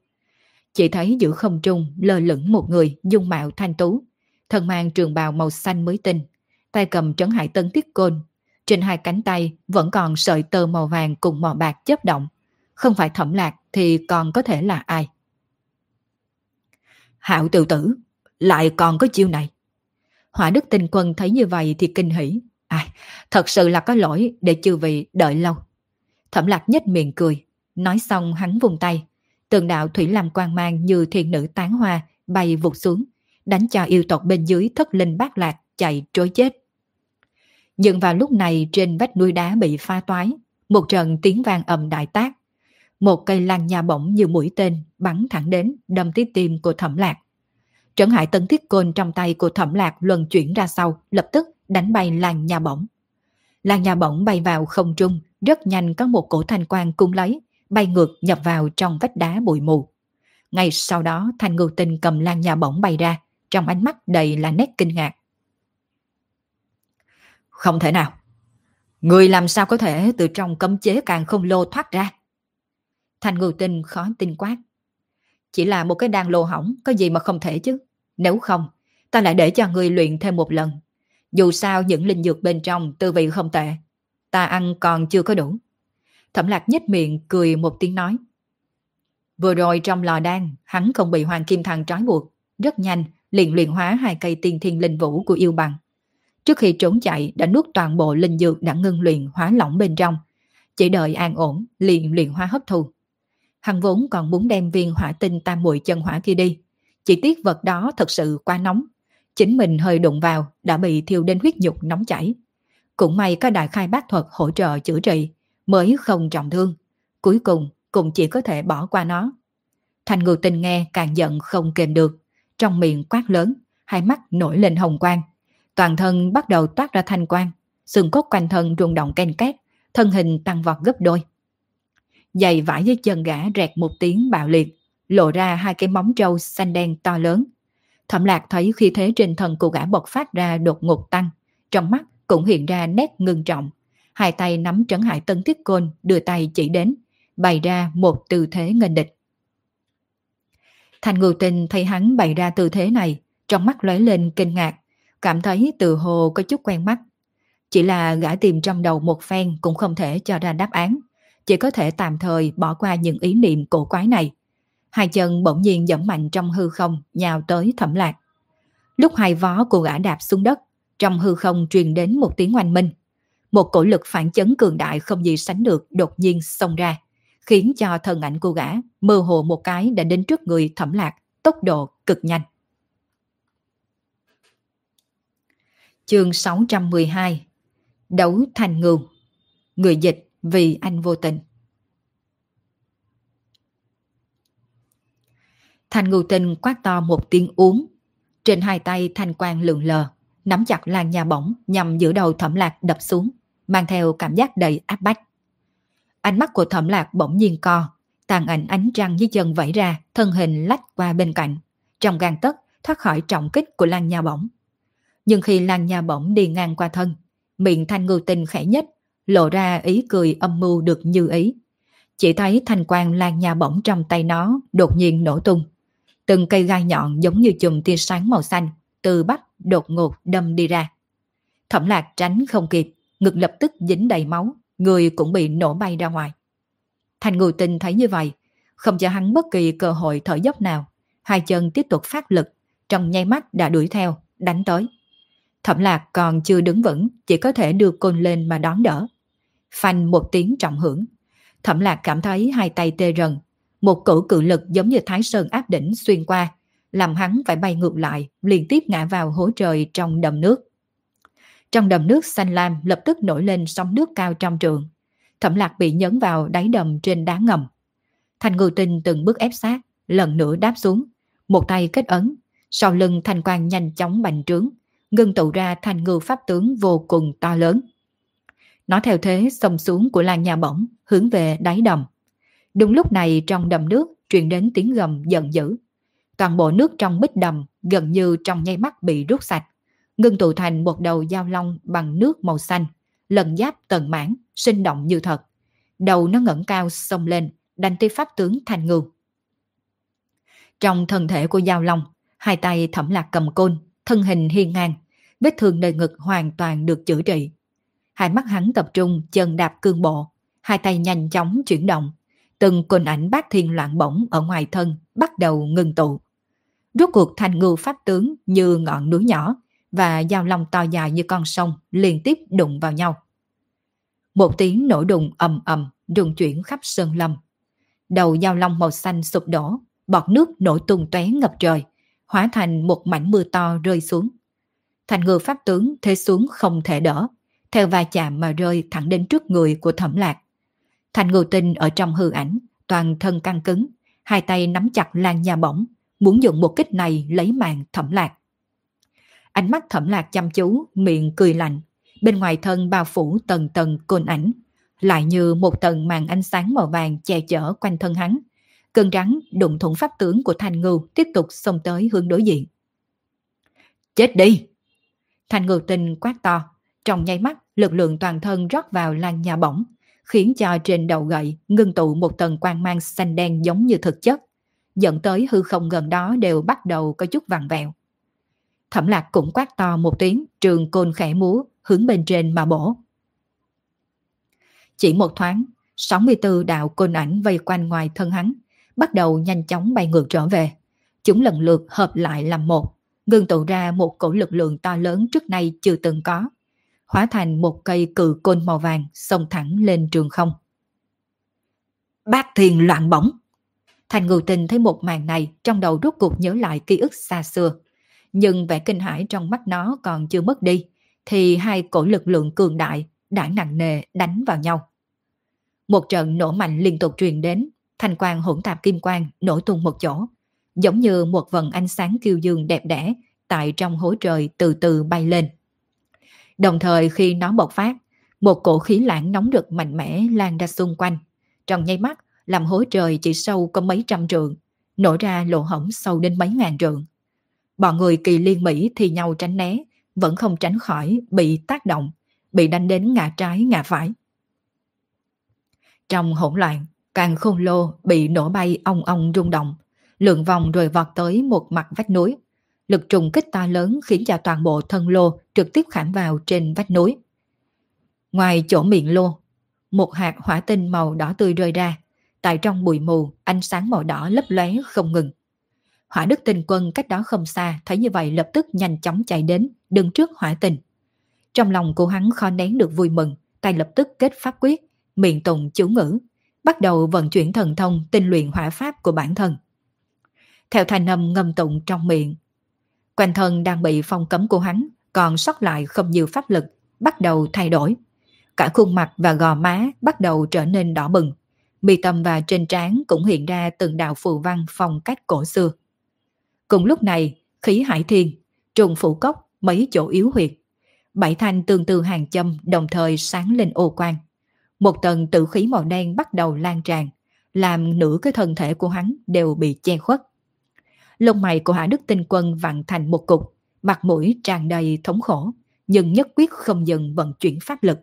Chỉ thấy giữa không trung lơ lửng một người dung mạo thanh tú, thân mang trường bào màu xanh mới tinh, tay cầm trấn hải tấn tiết côn. Trên hai cánh tay vẫn còn sợi tơ màu vàng cùng màu bạc chớp động. Không phải thẩm lạc thì còn có thể là ai? Hạo tự tử, lại còn có chiêu này. Hỏa đức tinh quân thấy như vậy thì kinh hỉ. À, thật sự là có lỗi để chư vị đợi lâu. Thẩm lạc nhếch miệng cười. Nói xong hắn vùng tay. Tường đạo thủy làm quang mang như thiên nữ tán hoa bay vụt xuống. Đánh cho yêu tộc bên dưới thất linh bát lạc chạy trối chết. Nhưng vào lúc này trên vách núi đá bị pha toái. Một trận tiếng vang ầm đại tác. Một cây lan nhà bổng như mũi tên bắn thẳng đến đâm tới tim của thẩm lạc. Trấn hại tân thiết côn trong tay của thẩm lạc luân chuyển ra sau, lập tức đánh bay lan nhà bổng. Lan nhà bổng bay vào không trung, rất nhanh có một cổ thanh quang cung lấy, bay ngược nhập vào trong vách đá bụi mù. Ngay sau đó thanh ngưu tinh cầm lan nhà bổng bay ra, trong ánh mắt đầy là nét kinh ngạc. Không thể nào. Người làm sao có thể từ trong cấm chế càng không lô thoát ra? Thanh ngưu tinh khó tin quát. Chỉ là một cái đàn lô hỏng, có gì mà không thể chứ. Nếu không, ta lại để cho người luyện thêm một lần. Dù sao những linh dược bên trong tư vị không tệ. Ta ăn còn chưa có đủ. Thẩm lạc nhếch miệng cười một tiếng nói. Vừa rồi trong lò đan, hắn không bị hoàng kim thằng trói buộc. Rất nhanh, liền luyện hóa hai cây tiên thiên linh vũ của yêu bằng. Trước khi trốn chạy đã nuốt toàn bộ linh dược đã ngưng luyện hóa lỏng bên trong. Chỉ đợi an ổn, liền luyện hóa hấp thu. Hắn vốn còn muốn đem viên hỏa tinh tam muội chân hỏa kia đi. Chỉ tiếc vật đó thật sự quá nóng. Chính mình hơi đụng vào đã bị thiêu đến huyết nhục nóng chảy. Cũng may có đại khai bác thuật hỗ trợ chữa trị mới không trọng thương. Cuối cùng cũng chỉ có thể bỏ qua nó. Thành ngư tình nghe càng giận không kềm được. Trong miệng quát lớn, hai mắt nổi lên hồng quang. Toàn thân bắt đầu toát ra thanh quang. Xương cốt quanh thân rung động ken két, thân hình tăng vọt gấp đôi giày vải dưới chân gã rẹt một tiếng bạo liệt, lộ ra hai cái móng trâu xanh đen to lớn. Thẩm lạc thấy khi thế trên thân của gã bộc phát ra đột ngột tăng, trong mắt cũng hiện ra nét ngưng trọng. Hai tay nắm trấn hải tân thiết côn đưa tay chỉ đến, bày ra một tư thế nghênh địch. Thành ngưu tình thấy hắn bày ra tư thế này, trong mắt lóe lên kinh ngạc, cảm thấy từ hồ có chút quen mắt. Chỉ là gã tìm trong đầu một phen cũng không thể cho ra đáp án, chỉ có thể tạm thời bỏ qua những ý niệm cổ quái này. Hai chân bỗng nhiên dẫm mạnh trong hư không, nhào tới thẩm lạc. Lúc hai vó của gã đạp xuống đất, trong hư không truyền đến một tiếng oanh minh. Một cổ lực phản chấn cường đại không gì sánh được đột nhiên xông ra, khiến cho thân ảnh của gã mơ hồ một cái đã đến trước người thẩm lạc, tốc độ cực nhanh. Chương 612 Đấu thành ngưu Người dịch vì anh vô tình Thành ngưu tình quát to một tiếng uống. Trên hai tay thanh quang lượn lờ, nắm chặt lan nhà bổng nhằm giữ đầu thẩm lạc đập xuống, mang theo cảm giác đầy áp bách. Ánh mắt của thẩm lạc bỗng nhiên co, tàn ảnh ánh trăng dưới chân vẫy ra, thân hình lách qua bên cạnh, trong gan tấc thoát khỏi trọng kích của lan Nha bổng. Nhưng khi lan Nha bổng đi ngang qua thân, miệng thanh ngưu tinh khẽ nhất, lộ ra ý cười âm mưu được như ý. Chỉ thấy thanh quang lan Nha bổng trong tay nó đột nhiên nổ tung. Từng cây gai nhọn giống như chùm tia sáng màu xanh, từ bắp đột ngột đâm đi ra. Thẩm lạc tránh không kịp, ngực lập tức dính đầy máu, người cũng bị nổ bay ra ngoài. Thành ngưu tinh thấy như vậy, không cho hắn bất kỳ cơ hội thở dốc nào, hai chân tiếp tục phát lực, trong nháy mắt đã đuổi theo, đánh tới. Thẩm lạc còn chưa đứng vững, chỉ có thể đưa côn lên mà đón đỡ. Phanh một tiếng trọng hưởng. Thẩm lạc cảm thấy hai tay tê rần. Một cử cự lực giống như thái sơn áp đỉnh xuyên qua, làm hắn phải bay ngược lại, liên tiếp ngã vào hố trời trong đầm nước. Trong đầm nước xanh lam lập tức nổi lên sóng nước cao trong trường. Thẩm lạc bị nhấn vào đáy đầm trên đá ngầm. Thành ngư tinh từng bước ép sát, lần nữa đáp xuống. Một tay kết ấn, sau lưng thanh quang nhanh chóng bành trướng, ngưng tụ ra thành ngư pháp tướng vô cùng to lớn. Nó theo thế xông xuống của làng nhà bổng, hướng về đáy đầm. Đúng lúc này trong đầm nước truyền đến tiếng gầm giận dữ. Toàn bộ nước trong bích đầm gần như trong nháy mắt bị rút sạch, ngưng tụ thành một đầu dao long bằng nước màu xanh, lần giáp tần mãn, sinh động như thật. Đầu nó ngẩng cao xông lên, đánh tới pháp tướng thành ngưu. Trong thân thể của dao long, hai tay thẩm lạc cầm côn, thân hình hiên ngang, vết thương nơi ngực hoàn toàn được chữa trị. Hai mắt hắn tập trung chân đạp cương bộ, hai tay nhanh chóng chuyển động, từng cồn ảnh bát thiên loạn bổng ở ngoài thân bắt đầu ngừng tụ. Rốt cuộc thành ngưu pháp tướng như ngọn núi nhỏ và dao long to dài như con sông liên tiếp đụng vào nhau. Một tiếng nổ đùng ầm ầm rung chuyển khắp sơn lâm. Đầu dao long màu xanh sụp đổ, bọt nước nổ tung tóe ngập trời, hóa thành một mảnh mưa to rơi xuống. Thành ngư pháp tướng thế xuống không thể đỡ, theo va chạm mà rơi thẳng đến trước người của thẩm lạc. Thành ngư tinh ở trong hư ảnh, toàn thân căng cứng, hai tay nắm chặt lan nhà bổng, muốn dùng một kích này lấy mạng thẩm lạc. Ánh mắt thẩm lạc chăm chú, miệng cười lạnh, bên ngoài thân bao phủ tầng tầng côn ảnh, lại như một tầng màn ánh sáng màu vàng che chở quanh thân hắn. Cơn rắn đụng thủng pháp tướng của Thanh Ngưu tiếp tục xông tới hướng đối diện. Chết đi! Thanh Ngưu tinh quát to, trong nháy mắt lực lượng toàn thân rót vào lan nhà bổng, khiến cho trên đầu gậy ngưng tụ một tầng quang mang xanh đen giống như thực chất, dẫn tới hư không gần đó đều bắt đầu có chút vàng vẹo. Thẩm lạc cũng quát to một tiếng, trường côn khẽ múa, hướng bên trên mà bổ. Chỉ một thoáng, 64 đạo côn ảnh vây quanh ngoài thân hắn, bắt đầu nhanh chóng bay ngược trở về. Chúng lần lượt hợp lại làm một, ngưng tụ ra một cổ lực lượng to lớn trước nay chưa từng có, hóa thành một cây cự côn màu vàng xông thẳng lên trường không. Bát thiền loạn bổng! Thành ngưu tình thấy một màn này trong đầu rút cuộc nhớ lại ký ức xa xưa. Nhưng vẻ kinh hãi trong mắt nó còn chưa mất đi, thì hai cổ lực lượng cường đại đã nặng nề đánh vào nhau. Một trận nổ mạnh liên tục truyền đến, thành quang hỗn tạp kim quang nổ tung một chỗ, giống như một vần ánh sáng kiêu dương đẹp đẽ tại trong hố trời từ từ bay lên. Đồng thời khi nó bộc phát, một cổ khí lãng nóng rực mạnh mẽ lan ra xung quanh. Trong nháy mắt, làm hố trời chỉ sâu có mấy trăm trượng, nổ ra lỗ hổng sâu đến mấy ngàn trượng. Bọn người kỳ liên Mỹ thì nhau tránh né, vẫn không tránh khỏi bị tác động, bị đánh đến ngã trái ngã phải. Trong hỗn loạn, càng khôn lô bị nổ bay ong ong rung động, lượn vòng rồi vọt tới một mặt vách núi. lực trùng kích to lớn khiến cho toàn bộ thân lô trực tiếp khảm vào trên vách núi. Ngoài chỗ miệng lô, một hạt hỏa tinh màu đỏ tươi rơi ra, tại trong bụi mù, ánh sáng màu đỏ lấp lóe không ngừng. Hỏa đức tinh quân cách đó không xa, thấy như vậy lập tức nhanh chóng chạy đến, đứng trước hỏa tình Trong lòng của hắn khó nén được vui mừng, tay lập tức kết pháp quyết, miệng tụng chú ngữ, bắt đầu vận chuyển thần thông tinh luyện hỏa pháp của bản thân. Theo thanh âm ngâm tụng trong miệng, quanh thân đang bị phong cấm của hắn, còn sót lại không nhiều pháp lực, bắt đầu thay đổi. Cả khuôn mặt và gò má bắt đầu trở nên đỏ bừng, mi tâm và trên trán cũng hiện ra từng đạo phù văn phong cách cổ xưa. Cùng lúc này, khí hải thiên, trùng phủ cốc, mấy chỗ yếu huyệt. Bảy thanh tương tư hàng châm đồng thời sáng lên ô quang. Một tầng tự khí màu đen bắt đầu lan tràn, làm nửa cái thân thể của hắn đều bị che khuất. Lông mày của Hạ Đức Tinh Quân vặn thành một cục, mặt mũi tràn đầy thống khổ, nhưng nhất quyết không dừng vận chuyển pháp lực.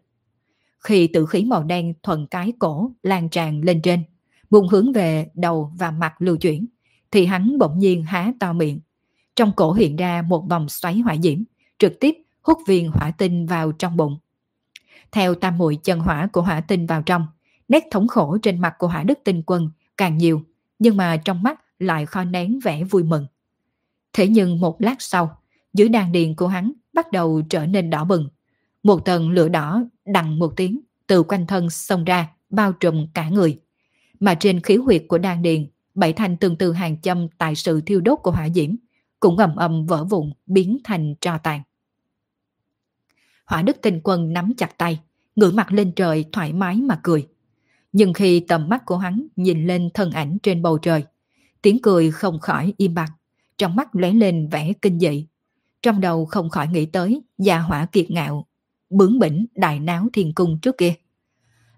Khi tự khí màu đen thuần cái cổ lan tràn lên trên, bùng hướng về đầu và mặt lưu chuyển, thì hắn bỗng nhiên há to miệng. Trong cổ hiện ra một vòng xoáy hỏa diễm, trực tiếp hút viên hỏa tinh vào trong bụng. Theo tam muội chân hỏa của hỏa tinh vào trong, nét thống khổ trên mặt của hỏa đức tinh quân càng nhiều, nhưng mà trong mắt lại kho nén vẻ vui mừng. Thế nhưng một lát sau, dưới đàn điền của hắn bắt đầu trở nên đỏ bừng. Một tầng lửa đỏ đằng một tiếng từ quanh thân xông ra, bao trùm cả người. Mà trên khí huyệt của đan điền, bảy thanh tương tự hàng châm tại sự thiêu đốt của hỏa diễm, cũng ầm ầm vỡ vụn biến thành tro tàn. Hỏa đức tinh quân nắm chặt tay, ngửa mặt lên trời thoải mái mà cười. Nhưng khi tầm mắt của hắn nhìn lên thân ảnh trên bầu trời, tiếng cười không khỏi im bặt, trong mắt lóe lên vẻ kinh dị. Trong đầu không khỏi nghĩ tới già hỏa kiệt ngạo, bướng bỉnh đại náo thiên cung trước kia.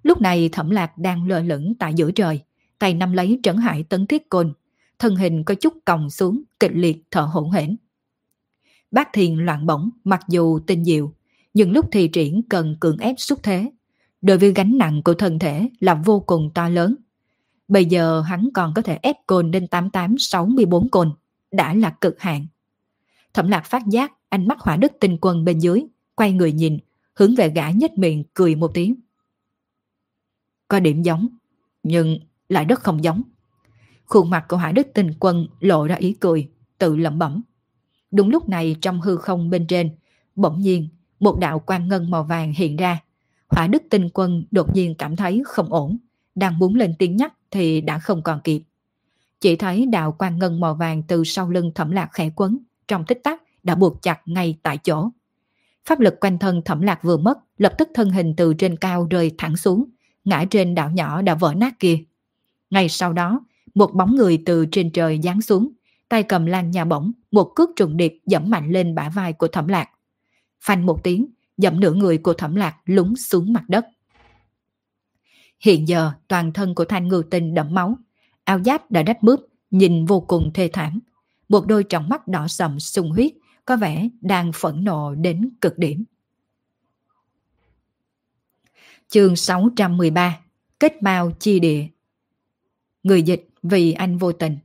Lúc này thẩm lạc đang lơ lửng tại giữa trời, tay nắm lấy trấn hải tấn thiết côn, thân hình có chút còng xuống, kịch liệt thở hổn hển. Bác thiền loạn bổng, mặc dù tinh diệu, nhưng lúc thi triển cần cường ép xúc thế. Đối với gánh nặng của thân thể là vô cùng to lớn. Bây giờ hắn còn có thể ép cồn lên 8864 cồn, đã là cực hạn. Thẩm lạc phát giác ánh mắt hỏa đức tinh quân bên dưới, quay người nhìn, hướng về gã nhếch miệng cười một tiếng. Có điểm giống, nhưng lại rất không giống. Khuôn mặt của Hải đức tinh quân lộ ra ý cười, tự lẩm bẩm. Đúng lúc này trong hư không bên trên, bỗng nhiên một đạo quang ngân màu vàng hiện ra. Hỏa đức tinh quân đột nhiên cảm thấy không ổn, đang muốn lên tiếng nhắc thì đã không còn kịp. Chỉ thấy đạo quang ngân màu vàng từ sau lưng thẩm lạc khẽ quấn, trong tích tắc đã buộc chặt ngay tại chỗ. Pháp lực quanh thân thẩm lạc vừa mất, lập tức thân hình từ trên cao rơi thẳng xuống, ngã trên đảo nhỏ đã vỡ nát kia. Ngay sau đó, một bóng người từ trên trời giáng xuống, tay cầm lan nhà bổng, một cước trùng điệp dẫm mạnh lên bả vai của thẩm lạc. Phanh một tiếng, dẫm nửa người của thẩm lạc lúng xuống mặt đất. Hiện giờ toàn thân của thanh ngư tinh đẫm máu, áo giáp đã rách mướp, nhìn vô cùng thê thảm. Một đôi trọng mắt đỏ sầm sung huyết, có vẻ đang phẫn nộ đến cực điểm. Chương 613 Kết bao chi địa Người dịch vì anh vô tình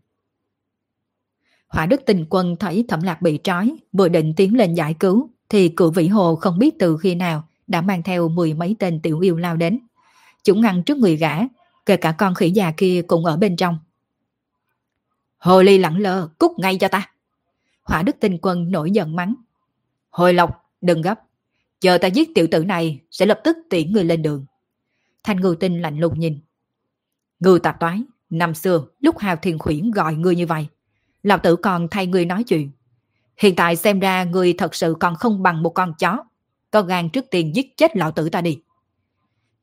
Hỏa đức tình quân thấy thẩm lạc bị trói, vừa định tiến lên giải cứu, thì cựu vĩ hồ không biết từ khi nào đã mang theo mười mấy tên tiểu yêu lao đến. Chúng ngăn trước người gã, kể cả con khỉ già kia cũng ở bên trong. Hồ ly lẳng lơ, cút ngay cho ta. Hỏa đức tinh quân nổi giận mắng. Hồi lộc, đừng gấp. Chờ ta giết tiểu tử này, sẽ lập tức tiễn người lên đường. Thanh ngư tinh lạnh lùng nhìn. Ngư tạp toái, năm xưa lúc Hào Thiền Khuyển gọi ngươi như vậy. Lão tử còn thay ngươi nói chuyện. Hiện tại xem ra ngươi thật sự còn không bằng một con chó. Có gan trước tiên giết chết lão tử ta đi.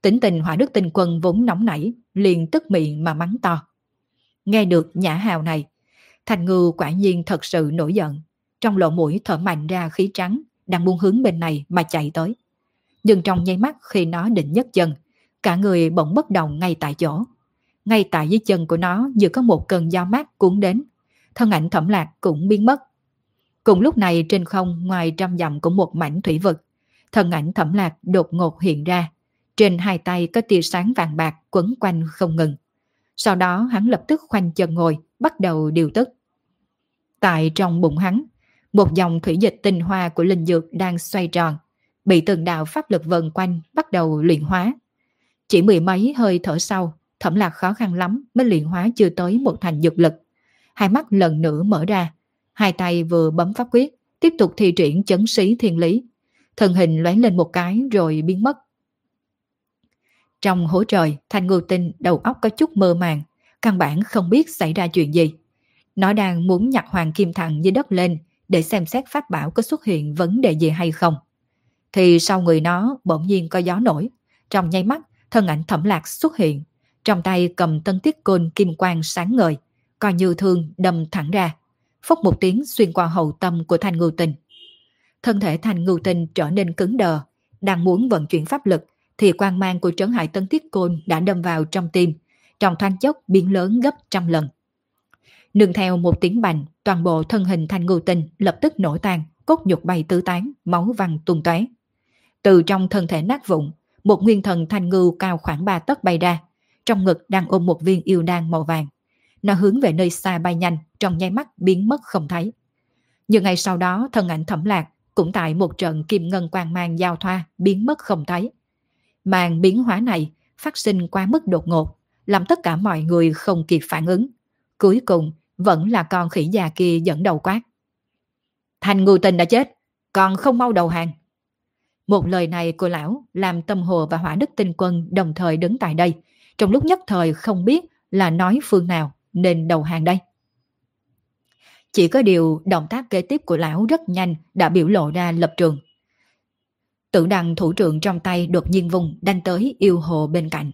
Tính tình hỏa đức tinh quân vốn nóng nảy, liền tức miệng mà mắng to. Nghe được nhã hào này, Thành ngư quả nhiên thật sự nổi giận. Trong lỗ mũi thở mạnh ra khí trắng, đang buông hướng bên này mà chạy tới. Nhưng trong nháy mắt khi nó định nhấc chân, cả người bỗng bất động ngay tại chỗ. Ngay tại dưới chân của nó vừa có một cơn gió mát cuốn đến. Thân ảnh thẩm lạc cũng biến mất. Cùng lúc này trên không ngoài trăm dặm của một mảnh thủy vực, thân ảnh thẩm lạc đột ngột hiện ra. Trên hai tay có tia sáng vàng bạc quấn quanh không ngừng. Sau đó hắn lập tức khoanh chân ngồi, bắt đầu điều tức. Tại trong bụng hắn, Một dòng thủy dịch tinh hoa của linh dược đang xoay tròn, bị từng đạo pháp lực vần quanh bắt đầu luyện hóa. Chỉ mười mấy hơi thở sau, thẩm lạc khó khăn lắm mới luyện hóa chưa tới một thành dược lực. Hai mắt lần nữa mở ra, hai tay vừa bấm pháp quyết, tiếp tục thi triển chấn sĩ thiên lý. Thân hình lóe lên một cái rồi biến mất. Trong hố trời, Thanh Ngưu Tinh đầu óc có chút mơ màng, căn bản không biết xảy ra chuyện gì. Nó đang muốn nhặt hoàng kim thẳng dưới đất lên để xem xét pháp bảo có xuất hiện vấn đề gì hay không. Thì sau người nó bỗng nhiên có gió nổi, trong nháy mắt thân ảnh thẩm lạc xuất hiện, trong tay cầm tân tiết côn kim quang sáng ngời, coi như thương đâm thẳng ra, phốc một tiếng xuyên qua hậu tâm của thanh ngưu tình, Thân thể thanh ngưu tình trở nên cứng đờ, đang muốn vận chuyển pháp lực thì quang mang của trấn hải tân tiết côn đã đâm vào trong tim, trong thoáng chốc biến lớn gấp trăm lần. Nương theo một tiếng bành, toàn bộ thân hình thanh ngưu tình lập tức nổ tan, cốt nhục bay tứ tán, máu văng tung tóe. Từ trong thân thể nát vụn, một nguyên thần thanh ngưu cao khoảng 3 tấc bay ra, trong ngực đang ôm một viên yêu đan màu vàng. Nó hướng về nơi xa bay nhanh, trong nháy mắt biến mất không thấy. Nhưng ngày sau đó thân ảnh thẩm lạc cũng tại một trận kim ngân quang mang giao thoa biến mất không thấy. Màn biến hóa này phát sinh quá mức đột ngột, làm tất cả mọi người không kịp phản ứng. Cuối cùng vẫn là con khỉ già kia dẫn đầu quát. Thành ngưu tình đã chết, còn không mau đầu hàng. Một lời này của lão làm tâm hồ và hỏa đức tinh quân đồng thời đứng tại đây, trong lúc nhất thời không biết là nói phương nào nên đầu hàng đây. Chỉ có điều động tác kế tiếp của lão rất nhanh đã biểu lộ ra lập trường. Tự đằng thủ trưởng trong tay đột nhiên vùng đanh tới yêu hồ bên cạnh.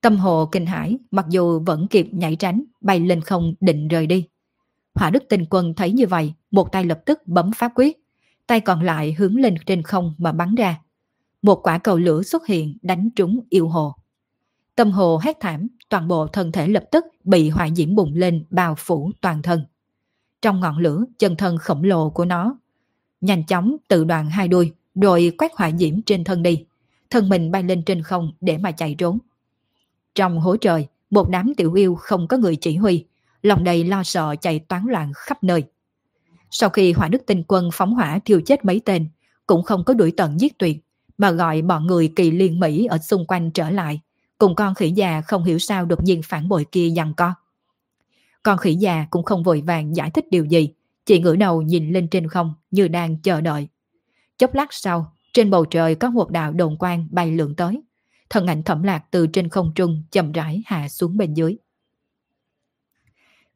Tâm hồ kinh hãi, mặc dù vẫn kịp nhảy tránh, bay lên không định rời đi. Hỏa đức tình quân thấy như vậy, một tay lập tức bấm pháp quyết, tay còn lại hướng lên trên không mà bắn ra. Một quả cầu lửa xuất hiện đánh trúng yêu hồ. Tâm hồ hét thảm, toàn bộ thân thể lập tức bị hỏa diễm bùng lên bao phủ toàn thân. Trong ngọn lửa, chân thân khổng lồ của nó nhanh chóng tự đoạn hai đuôi, rồi quét hỏa diễm trên thân đi. Thân mình bay lên trên không để mà chạy trốn. Trong hố trời, một đám tiểu yêu không có người chỉ huy, lòng đầy lo sợ chạy toán loạn khắp nơi. Sau khi hỏa đức tinh quân phóng hỏa thiêu chết mấy tên, cũng không có đuổi tận giết tuyệt, mà gọi bọn người kỳ liên Mỹ ở xung quanh trở lại, cùng con khỉ già không hiểu sao đột nhiên phản bội kia dằn co. Con khỉ già cũng không vội vàng giải thích điều gì, chỉ ngửa đầu nhìn lên trên không như đang chờ đợi. Chốc lát sau, trên bầu trời có một đạo đồn quang bay lượn tới. Thân ảnh thẩm lạc từ trên không trung chậm rãi hạ xuống bên dưới.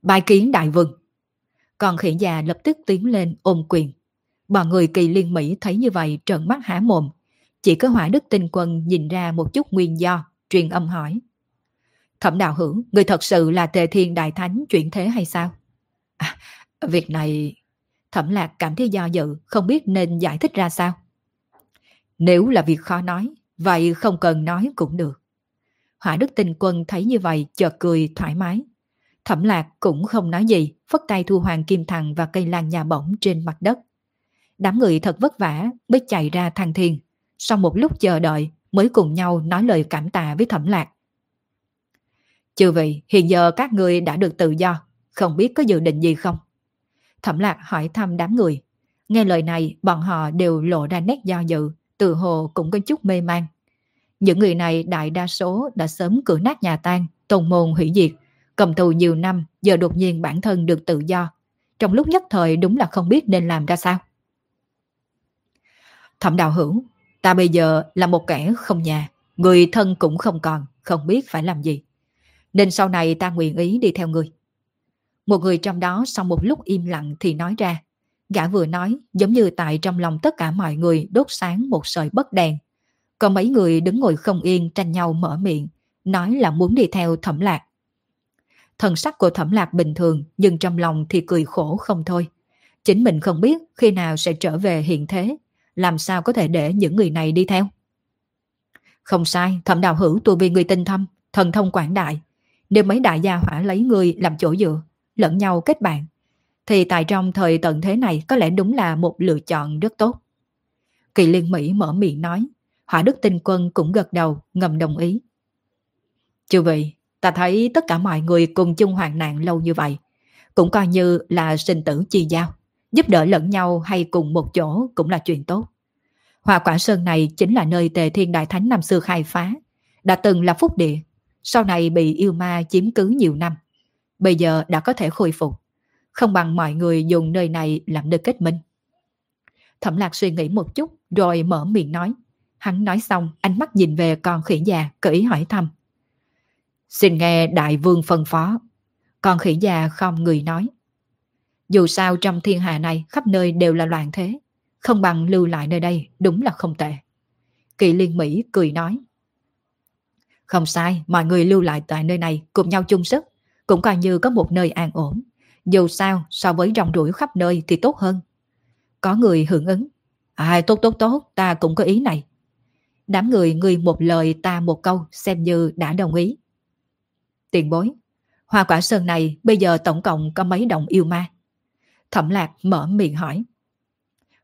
Bài kiến đại vương Còn khỉ già lập tức tiến lên ôm quyền. Bọn người kỳ liên Mỹ thấy như vậy trợn mắt há mồm. Chỉ có hỏa đức tinh quân nhìn ra một chút nguyên do, truyền âm hỏi. Thẩm đạo hữu, người thật sự là tề thiên đại thánh chuyển thế hay sao? À, việc này... Thẩm lạc cảm thấy do dự, không biết nên giải thích ra sao. Nếu là việc khó nói, vậy không cần nói cũng được. Hỏa đức tinh quân thấy như vậy chợt cười thoải mái. Thẩm lạc cũng không nói gì, phất tay thu hoàng kim thằng và cây lan nhà bổng trên mặt đất. Đám người thật vất vả mới chạy ra thang thiên. Sau một lúc chờ đợi mới cùng nhau nói lời cảm tạ với thẩm lạc. Chư vị, hiện giờ các người đã được tự do, không biết có dự định gì không? Thẩm lạc hỏi thăm đám người. Nghe lời này, bọn họ đều lộ ra nét do dự, từ hồ cũng có chút mê man. Những người này đại đa số đã sớm cửa nát nhà tan, tồn môn hủy diệt, cầm tù nhiều năm, giờ đột nhiên bản thân được tự do. Trong lúc nhất thời đúng là không biết nên làm ra sao. Thẩm đạo hữu, ta bây giờ là một kẻ không nhà, người thân cũng không còn, không biết phải làm gì. Nên sau này ta nguyện ý đi theo người. Một người trong đó sau một lúc im lặng thì nói ra. Gã vừa nói giống như tại trong lòng tất cả mọi người đốt sáng một sợi bất đèn. Còn mấy người đứng ngồi không yên tranh nhau mở miệng, nói là muốn đi theo thẩm lạc. Thần sắc của thẩm lạc bình thường nhưng trong lòng thì cười khổ không thôi. Chính mình không biết khi nào sẽ trở về hiện thế, làm sao có thể để những người này đi theo. Không sai, thẩm đạo hữu tu vi người tinh thâm, thần thông quảng đại. Nếu mấy đại gia hỏa lấy người làm chỗ dựa, lẫn nhau kết bạn, thì tại trong thời tận thế này có lẽ đúng là một lựa chọn rất tốt. Kỳ liên Mỹ mở miệng nói, hỏa đức tinh quân cũng gật đầu, ngầm đồng ý. Chư vị, ta thấy tất cả mọi người cùng chung hoạn nạn lâu như vậy, cũng coi như là sinh tử chi giao. Giúp đỡ lẫn nhau hay cùng một chỗ cũng là chuyện tốt. Hòa quả sơn này chính là nơi tề thiên đại thánh năm xưa khai phá, đã từng là phúc địa, sau này bị yêu ma chiếm cứ nhiều năm. Bây giờ đã có thể khôi phục, không bằng mọi người dùng nơi này làm nơi kết minh. Thẩm lạc suy nghĩ một chút rồi mở miệng nói. Hắn nói xong, ánh mắt nhìn về con khỉ già, cởi ý hỏi thăm. Xin nghe đại vương phân phó. Con khỉ già không người nói. Dù sao trong thiên hạ này khắp nơi đều là loạn thế, không bằng lưu lại nơi đây đúng là không tệ. Kỳ liên Mỹ cười nói. Không sai, mọi người lưu lại tại nơi này cùng nhau chung sức, cũng coi như có một nơi an ổn. Dù sao, so với rong rủi khắp nơi thì tốt hơn. Có người hưởng ứng. À, tốt tốt tốt, ta cũng có ý này. Đám người người một lời ta một câu xem như đã đồng ý. Tiền bối, hoa quả sơn này bây giờ tổng cộng có mấy đồng yêu ma? Thẩm lạc mở miệng hỏi.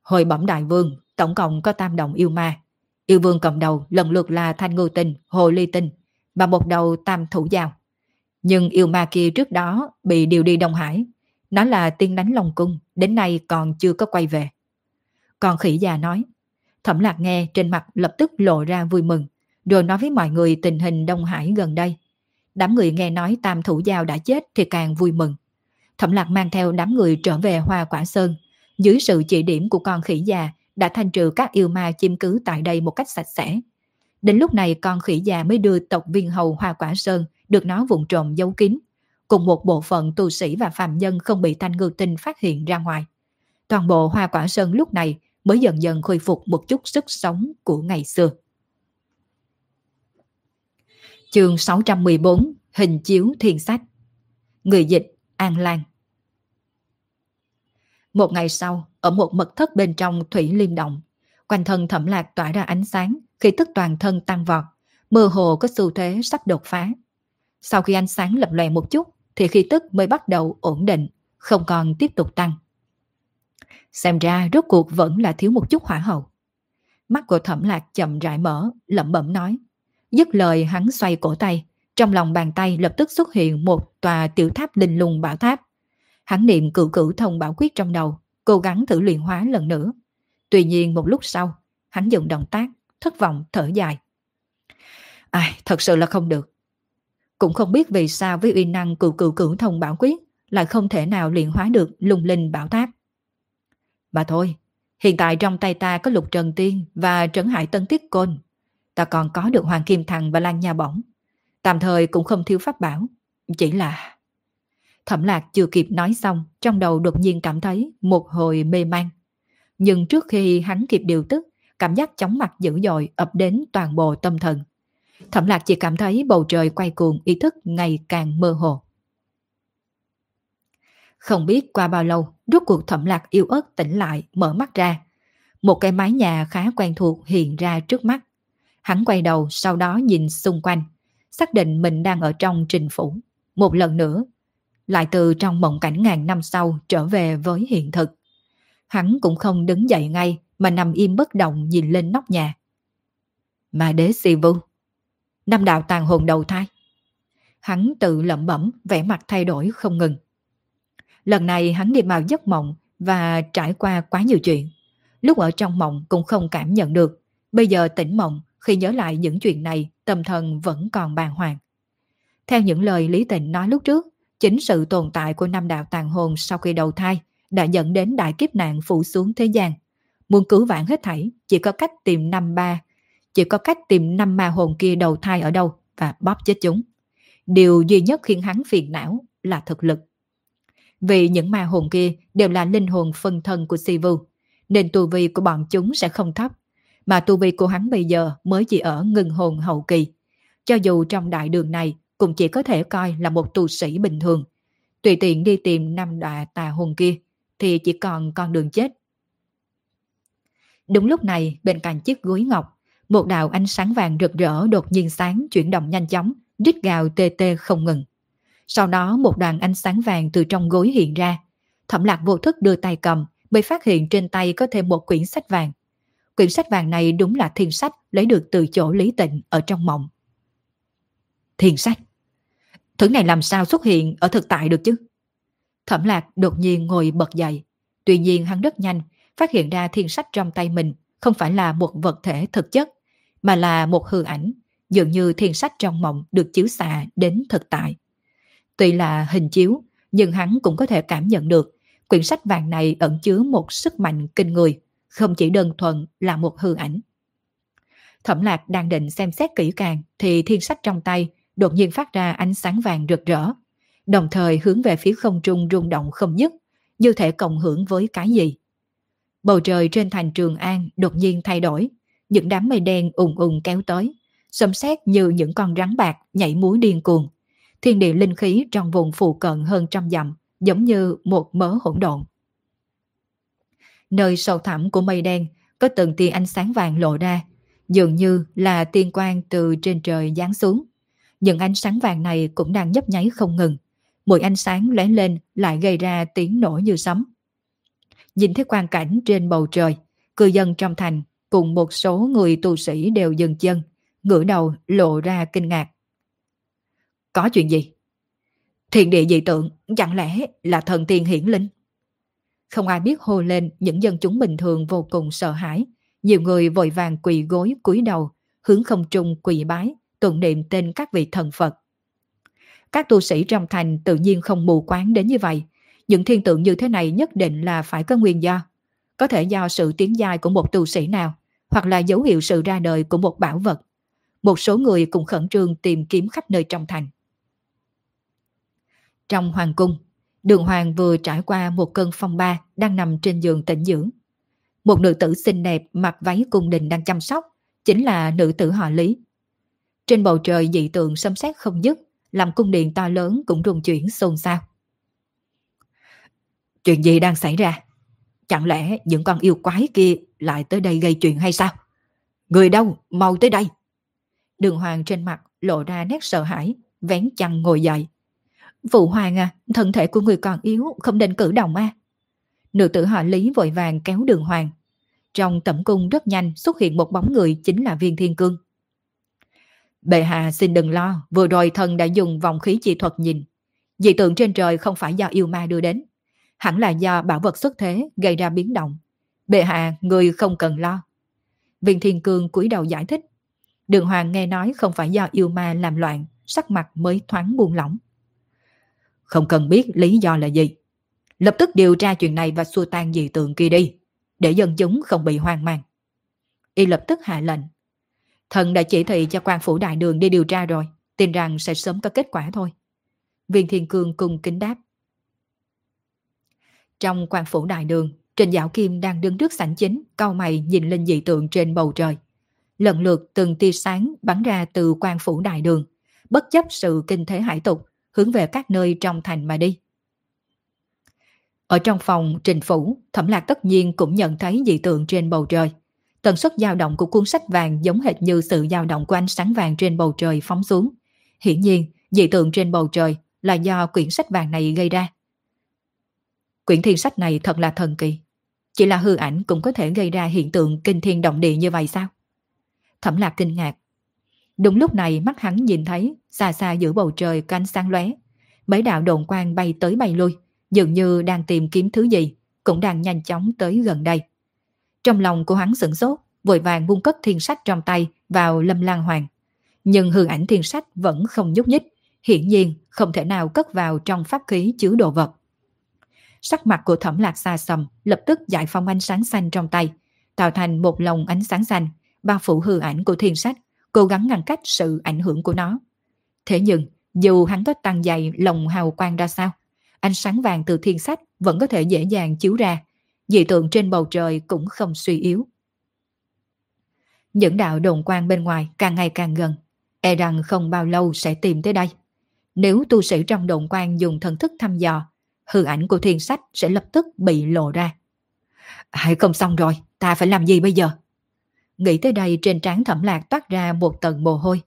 Hồi bẩm đại vương, tổng cộng có tam đồng yêu ma. Yêu vương cầm đầu lần lượt là thanh ngư tinh, hồ ly tinh và một đầu tam thủ giao. Nhưng yêu ma kia trước đó bị điều đi Đông Hải. Nó là tiên đánh Long Cung, đến nay còn chưa có quay về. Còn khỉ già nói, thẩm lạc nghe trên mặt lập tức lộ ra vui mừng, rồi nói với mọi người tình hình Đông Hải gần đây. Đám người nghe nói tam thủ giao đã chết thì càng vui mừng. Thẩm lạc mang theo đám người trở về Hoa Quả Sơn. Dưới sự chỉ điểm của con khỉ già đã thanh trừ các yêu ma chiếm cứ tại đây một cách sạch sẽ. Đến lúc này con khỉ già mới đưa tộc viên hầu Hoa Quả Sơn được nó vụn trộm giấu kín, cùng một bộ phận tu sĩ và phàm nhân không bị thanh ngư tinh phát hiện ra ngoài. Toàn bộ Hoa Quả Sơn lúc này mới dần dần khôi phục một chút sức sống của ngày xưa. Chương 614 Hình chiếu thiên sách Người dịch An Lan một ngày sau, ở một mật thất bên trong Thủy Liêm Động, quanh thân thẩm lạc tỏa ra ánh sáng, khi tức toàn thân tăng vọt, mơ hồ có xu thế sắp đột phá. Sau khi ánh sáng lập lòe một chút, thì khi tức mới bắt đầu ổn định, không còn tiếp tục tăng. Xem ra rốt cuộc vẫn là thiếu một chút hỏa hậu. Mắt của thẩm lạc chậm rãi mở, lẩm bẩm nói. Dứt lời hắn xoay cổ tay, trong lòng bàn tay lập tức xuất hiện một tòa tiểu tháp linh lùng bảo tháp. Hắn niệm cửu cửu thông bảo quyết trong đầu, cố gắng thử luyện hóa lần nữa. Tuy nhiên một lúc sau, hắn dùng động tác, thất vọng thở dài. Ai, thật sự là không được. Cũng không biết vì sao với uy năng cửu cửu cửu thông bảo quyết lại không thể nào luyện hóa được lung linh bảo tháp. Mà thôi, hiện tại trong tay ta có lục trần tiên và trấn hải tân tiết côn. Ta còn có được hoàng kim thằng và lan nha bổng. Tạm thời cũng không thiếu pháp bảo. Chỉ là... Thẩm lạc chưa kịp nói xong, trong đầu đột nhiên cảm thấy một hồi mê man. Nhưng trước khi hắn kịp điều tức, cảm giác chóng mặt dữ dội ập đến toàn bộ tâm thần. Thẩm lạc chỉ cảm thấy bầu trời quay cuồng ý thức ngày càng mơ hồ. Không biết qua bao lâu, rốt cuộc thẩm lạc yêu ớt tỉnh lại, mở mắt ra. Một cái mái nhà khá quen thuộc hiện ra trước mắt. Hắn quay đầu sau đó nhìn xung quanh, xác định mình đang ở trong trình phủ. Một lần nữa, lại từ trong mộng cảnh ngàn năm sau trở về với hiện thực. Hắn cũng không đứng dậy ngay mà nằm im bất động nhìn lên nóc nhà. Mà đế si vu. Năm đạo tàn hồn đầu thai. Hắn tự lẩm bẩm, vẻ mặt thay đổi không ngừng. Lần này hắn đi vào giấc mộng và trải qua quá nhiều chuyện. Lúc ở trong mộng cũng không cảm nhận được. Bây giờ tỉnh mộng, khi nhớ lại những chuyện này, tâm thần vẫn còn bàng hoàng. Theo những lời Lý Tịnh nói lúc trước, chính sự tồn tại của năm đạo tàn hồn sau khi đầu thai đã dẫn đến đại kiếp nạn phủ xuống thế gian. Muốn cứu vãn hết thảy, chỉ có cách tìm năm ba, chỉ có cách tìm năm ma hồn kia đầu thai ở đâu và bóp chết chúng. Điều duy nhất khiến hắn phiền não là thực lực. Vì những ma hồn kia đều là linh hồn phân thân của Sivu, nên tu vi của bọn chúng sẽ không thấp, mà tu vi của hắn bây giờ mới chỉ ở ngừng hồn hậu kỳ. Cho dù trong đại đường này cũng chỉ có thể coi là một tu sĩ bình thường. Tùy tiện đi tìm năm đọa tà hồn kia thì chỉ còn con đường chết. Đúng lúc này bên cạnh chiếc gối ngọc, một đạo ánh sáng vàng rực rỡ đột nhiên sáng chuyển động nhanh chóng, rít gào tê tê không ngừng. Sau đó một đoàn ánh sáng vàng từ trong gối hiện ra. Thẩm lạc vô thức đưa tay cầm, mới phát hiện trên tay có thêm một quyển sách vàng. Quyển sách vàng này đúng là thiên sách lấy được từ chỗ Lý Tịnh ở trong mộng. Thiên sách? Thứ này làm sao xuất hiện ở thực tại được chứ? Thẩm lạc đột nhiên ngồi bật dậy. Tuy nhiên hắn rất nhanh, phát hiện ra thiên sách trong tay mình không phải là một vật thể thực chất, mà là một hư ảnh, dường như thiên sách trong mộng được chiếu xạ đến thực tại. Tuy là hình chiếu, nhưng hắn cũng có thể cảm nhận được quyển sách vàng này ẩn chứa một sức mạnh kinh người, không chỉ đơn thuần là một hư ảnh. Thẩm lạc đang định xem xét kỹ càng thì thiên sách trong tay đột nhiên phát ra ánh sáng vàng rực rỡ, đồng thời hướng về phía không trung rung động không dứt, như thể cộng hưởng với cái gì. Bầu trời trên thành Trường An đột nhiên thay đổi, những đám mây đen ùng ùng kéo tới, xâm xét như những con rắn bạc nhảy múa điên cuồng. Thiên địa linh khí trong vùng phụ cận hơn trăm dặm, giống như một mớ hỗn độn. Nơi sâu thẳm của mây đen có từng tia ánh sáng vàng lộ ra, dường như là tiên quang từ trên trời giáng xuống. Những ánh sáng vàng này cũng đang nhấp nháy không ngừng. Mỗi ánh sáng lóe lên lại gây ra tiếng nổ như sấm. Nhìn thấy quang cảnh trên bầu trời, cư dân trong thành cùng một số người tu sĩ đều dừng chân, ngửa đầu lộ ra kinh ngạc. Có chuyện gì? Thiền địa dị tượng chẳng lẽ là thần tiên hiển linh? Không ai biết hô lên những dân chúng bình thường vô cùng sợ hãi. Nhiều người vội vàng quỳ gối cúi đầu, hướng không trung quỳ bái, tụng niệm tên các vị thần Phật. Các tu sĩ trong thành tự nhiên không mù quáng đến như vậy. Những thiên tượng như thế này nhất định là phải có nguyên do. Có thể do sự tiến dài của một tu sĩ nào, hoặc là dấu hiệu sự ra đời của một bảo vật. Một số người cũng khẩn trương tìm kiếm khắp nơi trong thành. Trong hoàng cung, đường hoàng vừa trải qua một cơn phong ba đang nằm trên giường tĩnh dưỡng. Một nữ tử xinh đẹp mặc váy cung đình đang chăm sóc, chính là nữ tử họ Lý. Trên bầu trời dị tượng xâm xét không dứt, làm cung điện to lớn cũng rung chuyển xôn xao. Chuyện gì đang xảy ra? Chẳng lẽ những con yêu quái kia lại tới đây gây chuyện hay sao? Người đâu? Mau tới đây! Đường hoàng trên mặt lộ ra nét sợ hãi, vén chăn ngồi dậy. Phụ hoàng à, thân thể của người còn yếu, không nên cử động à. Nữ tử họ Lý vội vàng kéo đường hoàng. Trong tẩm cung rất nhanh xuất hiện một bóng người chính là viên thiên cương. Bệ hạ xin đừng lo, vừa rồi thần đã dùng vòng khí chi thuật nhìn. Dị tượng trên trời không phải do yêu ma đưa đến. Hẳn là do bảo vật xuất thế gây ra biến động. Bệ hạ, người không cần lo. Viên thiên cương cúi đầu giải thích. Đường hoàng nghe nói không phải do yêu ma làm loạn, sắc mặt mới thoáng buông lỏng. Không cần biết lý do là gì. Lập tức điều tra chuyện này và xua tan dị tượng kia đi, để dân chúng không bị hoang mang. Y lập tức hạ lệnh. Thần đã chỉ thị cho quan phủ đại đường đi điều tra rồi, tin rằng sẽ sớm có kết quả thôi. Viên Thiên Cương cùng kính đáp. Trong quan phủ đại đường, Trình Dạo Kim đang đứng trước sảnh chính, cau mày nhìn lên dị tượng trên bầu trời. Lần lượt từng tia sáng bắn ra từ quan phủ đại đường, bất chấp sự kinh thế hải tục, hướng về các nơi trong thành mà đi. Ở trong phòng trình phủ, thẩm lạc tất nhiên cũng nhận thấy dị tượng trên bầu trời. Tần suất dao động của cuốn sách vàng giống hệt như sự dao động của ánh sáng vàng trên bầu trời phóng xuống. Hiển nhiên, dị tượng trên bầu trời là do quyển sách vàng này gây ra. Quyển thiên sách này thật là thần kỳ. Chỉ là hư ảnh cũng có thể gây ra hiện tượng kinh thiên động địa như vậy sao? Thẩm lạc kinh ngạc. Đúng lúc này mắt hắn nhìn thấy xa xa giữa bầu trời canh sáng lóe Mấy đạo đồn quang bay tới bay lui, dường như đang tìm kiếm thứ gì, cũng đang nhanh chóng tới gần đây. Trong lòng của hắn sửng sốt, vội vàng buông cất thiên sách trong tay vào lâm lan hoàng. Nhưng hương ảnh thiên sách vẫn không nhúc nhích, hiển nhiên không thể nào cất vào trong pháp khí chứa đồ vật. Sắc mặt của thẩm lạc xa sầm, lập tức giải phóng ánh sáng xanh trong tay, tạo thành một lồng ánh sáng xanh, bao phủ hư ảnh của thiên sách, cố gắng ngăn cách sự ảnh hưởng của nó. Thế nhưng, dù hắn có tăng dày lồng hào quang ra sao, ánh sáng vàng từ thiên sách vẫn có thể dễ dàng chiếu ra, dị tượng trên bầu trời cũng không suy yếu. Những đạo đồn quang bên ngoài càng ngày càng gần, e rằng không bao lâu sẽ tìm tới đây. Nếu tu sĩ trong đồn quang dùng thần thức thăm dò, hư ảnh của thiên sách sẽ lập tức bị lộ ra. Hãy không xong rồi, ta phải làm gì bây giờ? Nghĩ tới đây trên trán thẩm lạc toát ra một tầng mồ hôi.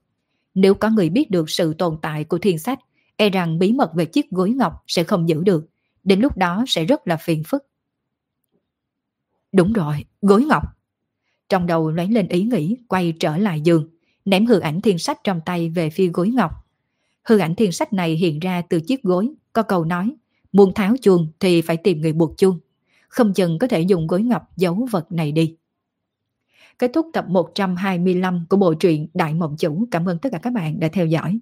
Nếu có người biết được sự tồn tại của thiên sách, e rằng bí mật về chiếc gối ngọc sẽ không giữ được. Đến lúc đó sẽ rất là phiền phức. Đúng rồi, gối ngọc. Trong đầu lóe lên ý nghĩ quay trở lại giường, ném hư ảnh thiên sách trong tay về phía gối ngọc. Hư ảnh thiên sách này hiện ra từ chiếc gối, có câu nói, muốn tháo chuông thì phải tìm người buộc chuông. không chừng có thể dùng gối ngọc giấu vật này đi. Kết thúc tập 125 của bộ truyện Đại Mộng Chủ. Cảm ơn tất cả các bạn đã theo dõi.